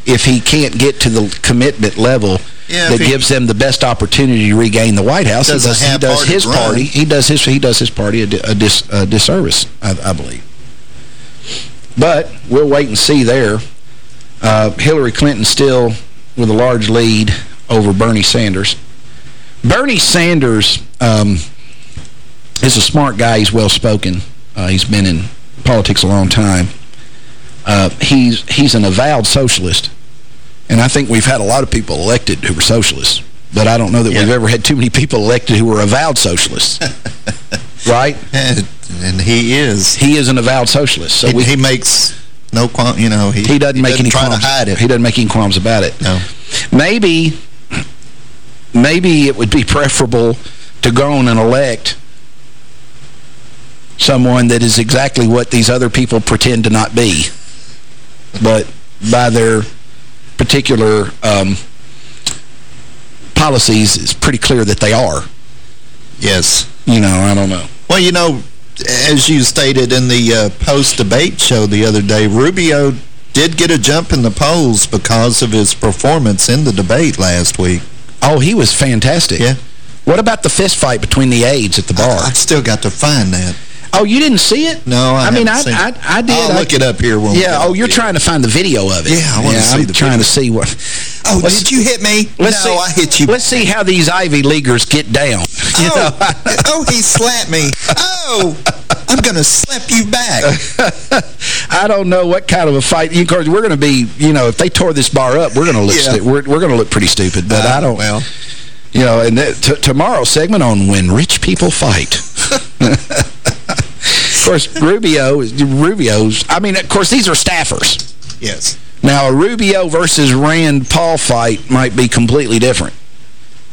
C: if he can't get to the commitment level
D: Yeah,
C: that
D: he-
C: gives them the best opportunity to regain the White House.
D: Does
C: he does, he does his
D: run.
C: party. He does his he does his party a, a, dis, a disservice, I, I believe. But we'll wait and see there. Uh, Hillary Clinton still with a large lead over Bernie Sanders. Bernie Sanders um, is a smart guy. He's well-spoken. Uh, he's been in politics a long time. Uh, he's he's an avowed socialist. And I think we've had a lot of people elected who were socialists. But I don't know that we've ever had too many people elected who were avowed socialists. right?
D: And, and he is.
C: He is an avowed socialist. So
D: he,
C: we,
D: he makes no qualm, you know, he,
C: he doesn't make any
D: try
C: qualms.
D: to hide it.
C: He doesn't make any qualms about it.
D: No.
C: Maybe, maybe it would be preferable to go on and elect someone that is exactly what these other people pretend to not be. But by their particular um, policies, it's pretty clear that they are.
D: Yes.
C: You know, I don't know.
D: Well, you know, as you stated in the uh, post-debate show the other day, Rubio did get a jump in the polls because of his performance in the debate last week.
C: Oh, he was fantastic.
D: Yeah.
C: What about the fist fight between the aides at the bar?
D: I, I still got to find that.
C: Oh, you didn't see it?
D: No, I,
C: mean, I,
D: seen
C: I,
D: it.
C: I did.
D: I'll
C: I-
D: look it up here. When
C: Yeah, oh, you're trying to find the video of it.
D: Yeah, I wanna see
C: I'm
D: the
C: trying to see what...
D: Oh,
C: Let's-
D: did you hit me?
C: Let's
D: no,
C: see,
D: I hit you.
C: Let's see how these Ivy Leaguers get down. You
D: Oh, oh, he slapped me. Oh, I'm going to slap you back.
C: I don't know what kind of a fight. Of course, we're going to be, you know, if they tore this bar up, we're going to look,
D: Yeah.
C: we're, we're going to look pretty stupid. But
D: Uh,
C: I don't,
D: well.
C: you know, and that, t tomorrow's segment on when rich people fight. of course, Rubio, is- Rubio's, I mean, of course, these are staffers.
D: Yes.
C: Now, a Rubio versus Rand Paul fight might be completely different.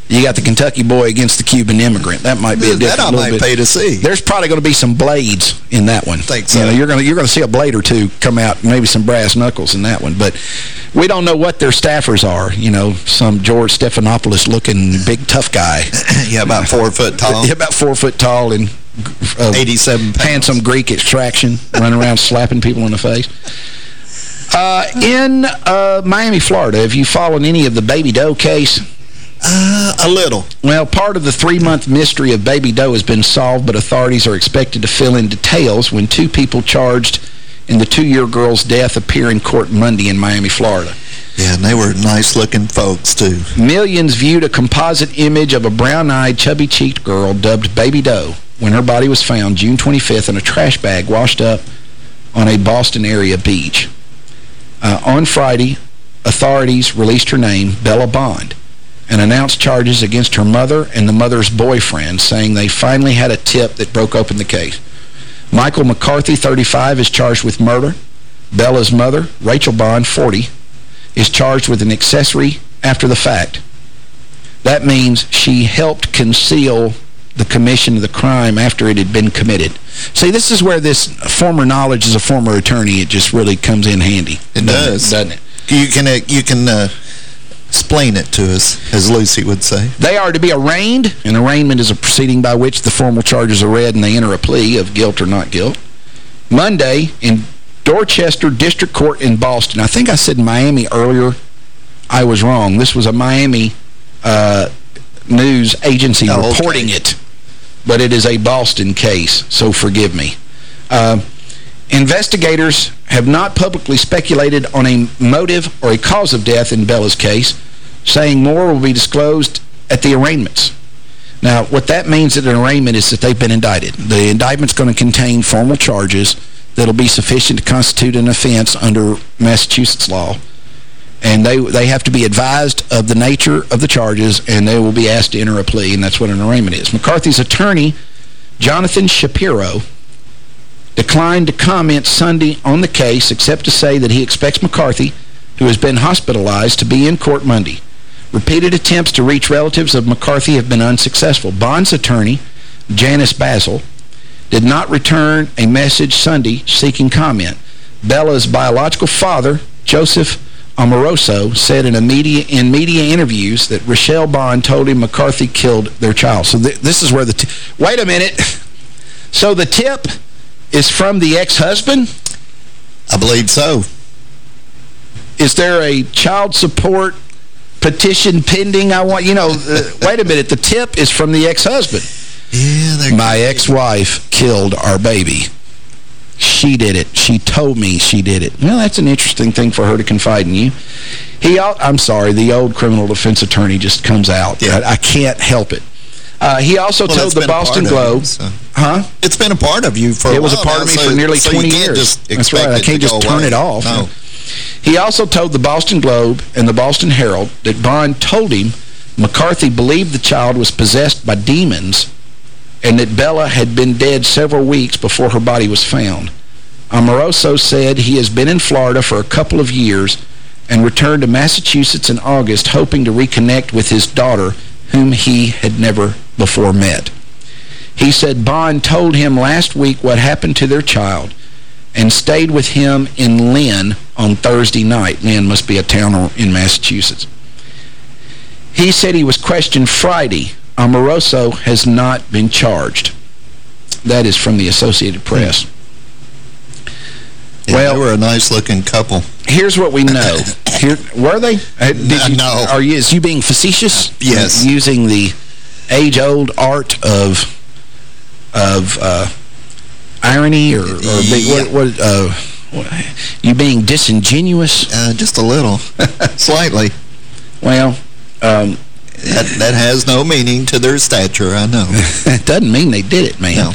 C: You got the Kentucky boy against the Cuban immigrant. That might be a different
D: That
C: I
D: might
C: bit.
D: pay to see.
C: There's probably going to be some blades in that one.
D: Think so.
C: You know, you're going to you're going to see a blade or two come out, maybe some brass knuckles in that one. But we don't know what their staffers are. You know, some George Stephanopoulos looking big tough guy.
D: yeah, about four foot tall.
C: Yeah, about four foot tall and uh,
D: 87 pounds.
C: handsome Greek extraction, running around slapping people in the face. Uh, in uh, Miami, Florida, have you followed any of the Baby Doe case?
D: Uh, a little.
C: Well, part of the three-month mystery of Baby Doe has been solved, but authorities are expected to fill in details when two people charged in the two-year girl's death appear in court Monday in Miami, Florida.
D: Yeah, and they were nice-looking folks, too.
C: Millions viewed a composite image of a brown-eyed, chubby-cheeked girl dubbed Baby Doe when her body was found June 25th in a trash bag washed up on a Boston area beach. Uh, on Friday, authorities released her name, Bella Bond, and announced charges against her mother and the mother's boyfriend, saying they finally had a tip that broke open the case. Michael McCarthy, 35, is charged with murder. Bella's mother, Rachel Bond, 40, is charged with an accessory after the fact. That means she helped conceal the commission of the crime after it had been committed. See, this is where this former knowledge as a former attorney, it just really comes in handy.
D: It does.
C: Doesn't it?
D: You can, uh, you can uh, explain it to us, as Lucy would say.
C: They are to be arraigned. An arraignment is a proceeding by which the formal charges are read and they enter a plea of guilt or not guilt. Monday, in Dorchester District Court in Boston. I think I said Miami earlier. I was wrong. This was a Miami uh, news agency
D: Oh, okay.
C: reporting it. But it is a Boston case, so forgive me. Uh, investigators have not publicly speculated on a motive or a cause of death in Bella's case, saying more will be disclosed at the arraignments. Now, what that means at an arraignment is that they've been indicted. The indictment's going to contain formal charges that'll be sufficient to constitute an offense under Massachusetts law. And they they have to be advised of the nature of the charges, and they will be asked to enter a plea, and that's what an arraignment is. McCarthy's attorney, Jonathan Shapiro, declined to comment Sunday on the case except to say that he expects McCarthy, who has been hospitalized, to be in court Monday. Repeated attempts to reach relatives of McCarthy have been unsuccessful. Bond's attorney, Janice Bassil, did not return a message Sunday seeking comment. Bella's biological father, Joseph Amoroso, said in, a media, in media interviews that Rachelle Bond told him McCarthy killed their child. So th this is where the... t Wait a minute. So the tip is from the ex-husband?
D: I believe so.
C: Is there a child support petition pending? I want, you know, uh, wait a minute. The tip is from the ex-husband.
D: Yeah,
C: My ex-wife killed our baby. She did it. She told me she did it. Well, that's an interesting thing for her to confide in you. He, I'm sorry, the old criminal defense attorney just comes out.
D: Yeah.
C: I, I can't help it. Uh, he also
D: Well,
C: told the Boston Globe,
D: you, so.
C: huh?
D: It's been a part of you for a
C: It was a part
D: now,
C: of me
D: so-
C: for nearly
D: so
C: 20
D: you
C: years.
D: Just
C: That's right. I can't just turn
D: away.
C: it off.
D: No.
C: He also told the Boston Globe and the Boston Herald that Bond told him McCarthy believed the child was possessed by demons and that Bella had been dead several weeks before her body was found. Amoroso said he has been in Florida for a couple of years and returned to Massachusetts in August hoping to reconnect with his daughter, whom he had never before met. He said Bond told him last week what happened to their child and stayed with him in Lynn on Thursday night. Lynn must be a town in Massachusetts. He said he was questioned Friday. Amoroso has not been charged. That is from the Associated Press.
D: Yeah,
C: Well-
D: they were a nice-looking couple.
C: Here's what we know. Here, were they? Uh, Did you,
D: No.
C: Are you? Is you being facetious?
D: Yes.
C: Uh, Using the age-old art of of uh, irony or, or be, what? What? Uh, what- you being disingenuous?
D: Uh, just a little. Slightly.
C: Well, um,
D: That, that has no meaning to their stature, I know.
C: it doesn't mean they did it, man.
D: No.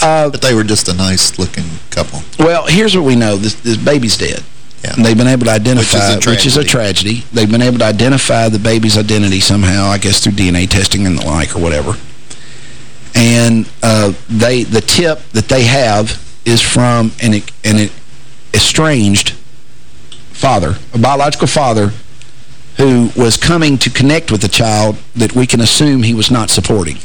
C: Uh,
D: But they were just a nice-looking couple.
C: Well, here's what we know. This, this baby's dead.
D: Yeah.
C: And they've been able to identify,
D: Which is a
C: which is a tragedy. They've been able to identify the baby's identity somehow, I guess through DNA testing and the like or whatever. And uh, they the tip that they have is from an, an estranged father, a biological father, who was coming to connect with the child that we can assume he was not supporting.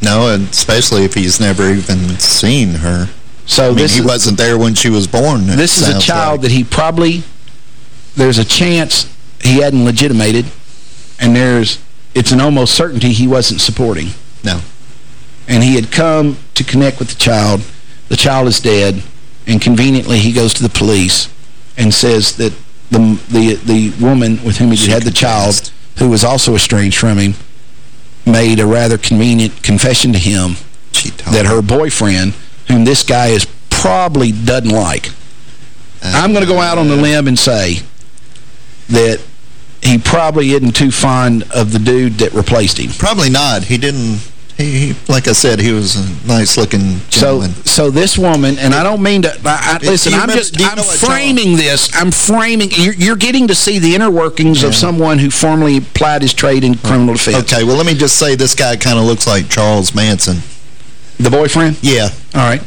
D: No, and especially if he's never even seen her.
C: So
D: I mean,
C: this
D: he
C: is-
D: wasn't there when she was born.
C: This is a child
D: like.
C: that he probably, there's a chance he hadn't legitimated, and there's, it's an almost certainty he wasn't supporting.
D: No.
C: And he had come to connect with the child. The child is dead, and conveniently he goes to the police and says that the the the woman with whom he had the child, who was also estranged from him, made a rather convenient confession to him that her boyfriend, whom this guy is probably doesn't like, uh, I'm going to go out on the limb and say that he probably isn't too fond of the dude that replaced him.
D: Probably not. He didn't... He, he, like I said, he was a nice-looking
C: So,
D: gentleman.
C: so this woman, and I don't mean to, I, I, listen, I'm just, I'm
D: know what John-
C: framing this, I'm framing, you're, you're getting to see the inner workings of someone who formerly plied his trade in criminal defense.
D: Okay, well, let me just say this guy kind of looks like Charles Manson.
C: The boyfriend?
D: Yeah.
C: All right.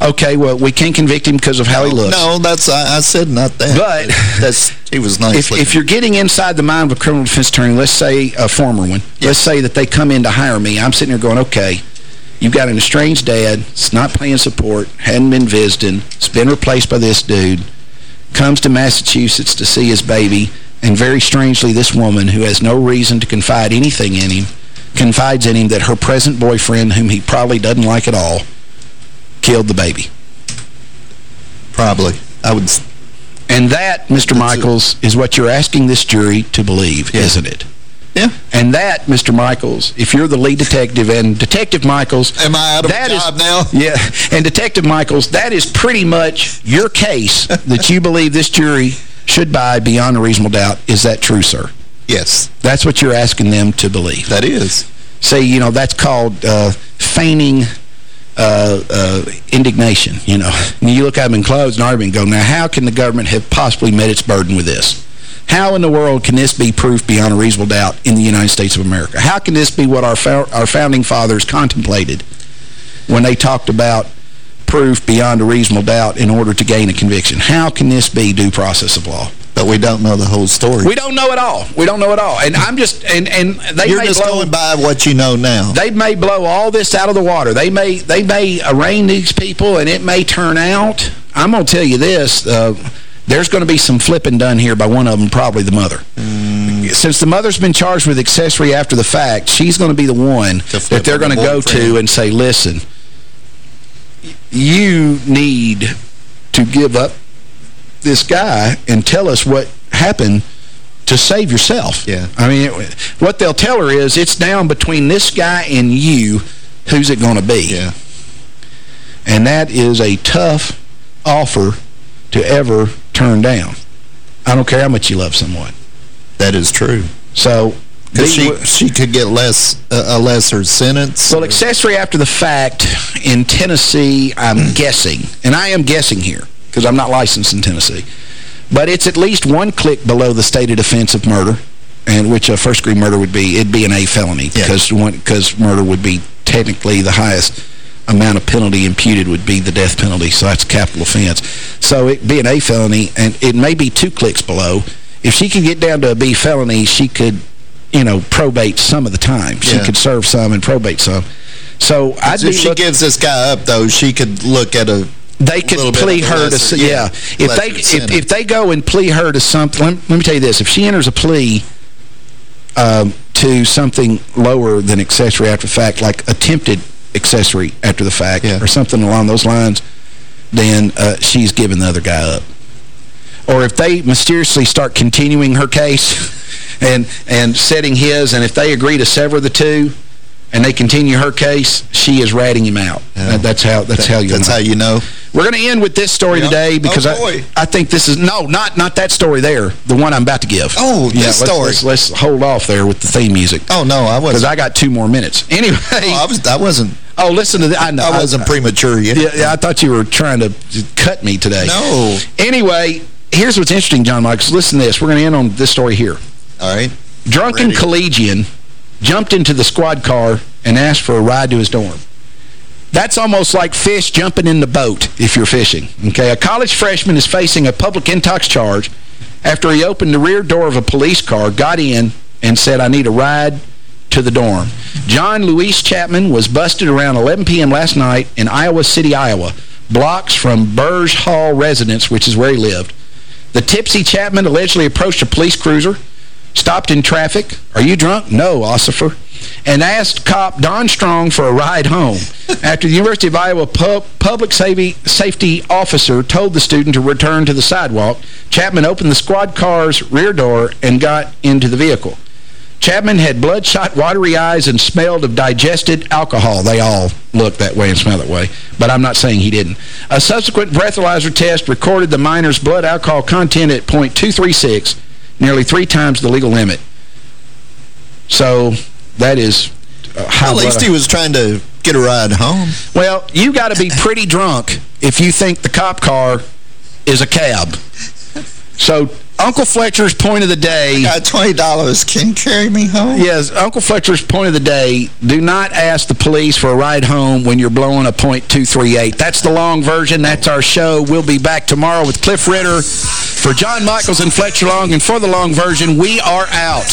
C: Okay, well, we can't convict him because of how he looks.
D: No, that's I, I said not that.
C: But
D: that's he was nice.
C: If, if you're getting inside the mind of a criminal defense attorney, let's say a former one, let's say that they come in to hire me, I'm sitting there going, okay, you've got an estranged dad, it's not paying support, hadn't been visiting, it's been replaced by this dude, comes to Massachusetts to see his baby, and very strangely, this woman, who has no reason to confide anything in him, confides in him that her present boyfriend, whom he probably doesn't like at all, killed the baby.
D: Probably. I would...
C: And that, Mr. Michaels, is what you're asking this jury to believe, isn't it?
D: Yeah.
C: And that, Mr. Michaels, if you're the lead detective, and Detective Michaels...
D: Am I out of a job now?
C: Yeah. And Detective Michaels, that is pretty much your case that you believe this jury should buy beyond a reasonable doubt. Is that true, sir?
D: Yes.
C: That's what you're asking them to believe.
D: That is.
C: Say, you know, that's called uh, feigning uh, uh, indignation, you know. And you look at them in clothes and argue and go, now how can the government have possibly met its burden with this? How in the world can this be proof beyond a reasonable doubt in the United States of America? How can this be what our, our founding fathers contemplated when they talked about proof beyond a reasonable doubt in order to gain a conviction? How can this be due process of law?
D: But we don't know the whole story.
C: We don't know it all. We don't know it all. And I'm just and and they
D: You're
C: may
D: just
C: blow,
D: going by what you know now.
C: They may blow all this out of the water. They may they may arraign these people and it may turn out. I'm going to tell you this. Uh, there's going to be some flipping done here by one of them, probably the mother.
D: Mm.
C: Since the mother's been charged with accessory after the fact, she's going to be the one that they're going to go to and say, listen, you need to give up this guy and tell us what happened to save yourself.
D: Yeah.
C: I mean, it, what they'll tell her is it's down between this guy and you, who's it going to be?
D: Yeah.
C: And that is a tough offer to ever turn down. I don't care how much you love someone.
D: That is true.
C: So...
D: Because she, she could get less uh, a lesser sentence.
C: Well, accessory after the fact in Tennessee, I'm guessing, and I am guessing here, because I'm not licensed in Tennessee, but it's at least one click below the stated offense of murder, and which a first-degree murder would be. It'd be an A felony, because because murder would be technically the highest amount of penalty imputed would be the death penalty, so that's a capital offense. So it'd be an A felony, and it may be two clicks below. If she could get down to a B felony, she could you know, probate some of the time. She
D: Yeah.
C: could serve some and probate some. So I'd
D: if she gives this guy up, though, she could look at a
C: they could plea her to
D: lesser-
C: s- yeah. If they if, if they go and plea her to something, let, let me tell you this: if she enters a plea um, to something lower than accessory after the fact, like attempted accessory after the fact, or something along those lines, then uh, she's giving the other guy up. Or if they mysteriously start continuing her case and and setting his, and if they agree to sever the two, and they continue her case, she is ratting him out. That- that's how that's how you
D: That's
C: know.
D: how you know.
C: We're going to end with this story today oh, because
D: Oh,
C: I. I think this is, no, not not that story there, the one I'm about to give.
D: Oh,
C: yeah,
D: this
C: let's,
D: story.
C: Let's, let's hold off there with the theme music.
D: Oh, no, I wasn't.
C: Because I got two more minutes. Anyway.
D: Oh, I, was, I wasn't...
C: Oh, listen to that. I know.
D: I wasn't premature yet.
C: Yeah, yeah, I thought you were trying to cut me today.
D: No.
C: Anyway, here's what's interesting, John Michaels. Listen to this. We're going to end on this story here.
D: All right.
C: Drunken
D: Ready.
C: collegian jumped into the squad car and asked for a ride to his dorm. That's almost like fish jumping in the boat if you're fishing. Okay, a college freshman is facing a public intox charge after he opened the rear door of a police car, got in, and said, I need a ride to the dorm. John Luis Chapman was busted around 11 p.m. last night in Iowa City, Iowa, blocks from Burge Hall residence, which is where he lived. The tipsy Chapman allegedly approached a police cruiser, stopped in traffic. Are you drunk? No, officer. And asked cop Don Strong for a ride home. After the University of Iowa pub public safety, safety officer told the student to return to the sidewalk, Chapman opened the squad car's rear door and got into the vehicle. Chapman had bloodshot, watery eyes and smelled of digested alcohol. They all look that way and smell that way, but I'm not saying he didn't. A subsequent breathalyzer test recorded the minor's blood alcohol content at .236, nearly three times the legal limit. So that is uh, high
D: At least he was trying to get a ride home.
C: Well, you got to be pretty drunk if you think the cop car is a cab. So Uncle Fletcher's point of the day.
D: got $20. Can you carry me home?
C: Yes, Uncle Fletcher's point of the day, do not ask the police for a ride home when you're blowing a .238. That's the long version. That's our show. We'll be back tomorrow with Cliff Ritter. For John Michaels and Fletcher Long, and for the long version, we are out.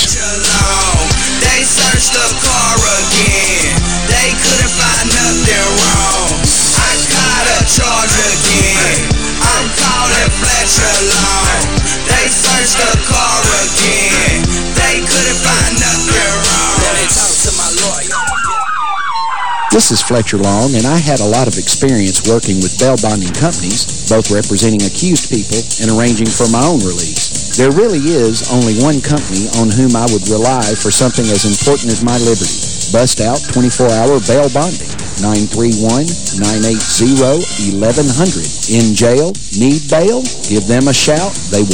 B: They searched the car again. They couldn't find nothing wrong. I caught a charge again. I'm calling Fletcher Long. They searched the car again. They couldn't find nothing wrong. To my lawyer.
P: This is Fletcher Long, and I had a lot of experience working with bail bonding companies, both representing accused people and arranging for my own release. There really is only one company on whom I would rely for something as important as my liberty. Bust out 24-hour bail bonding. 931-980-1100. In jail? Need bail? Give them a shout. They will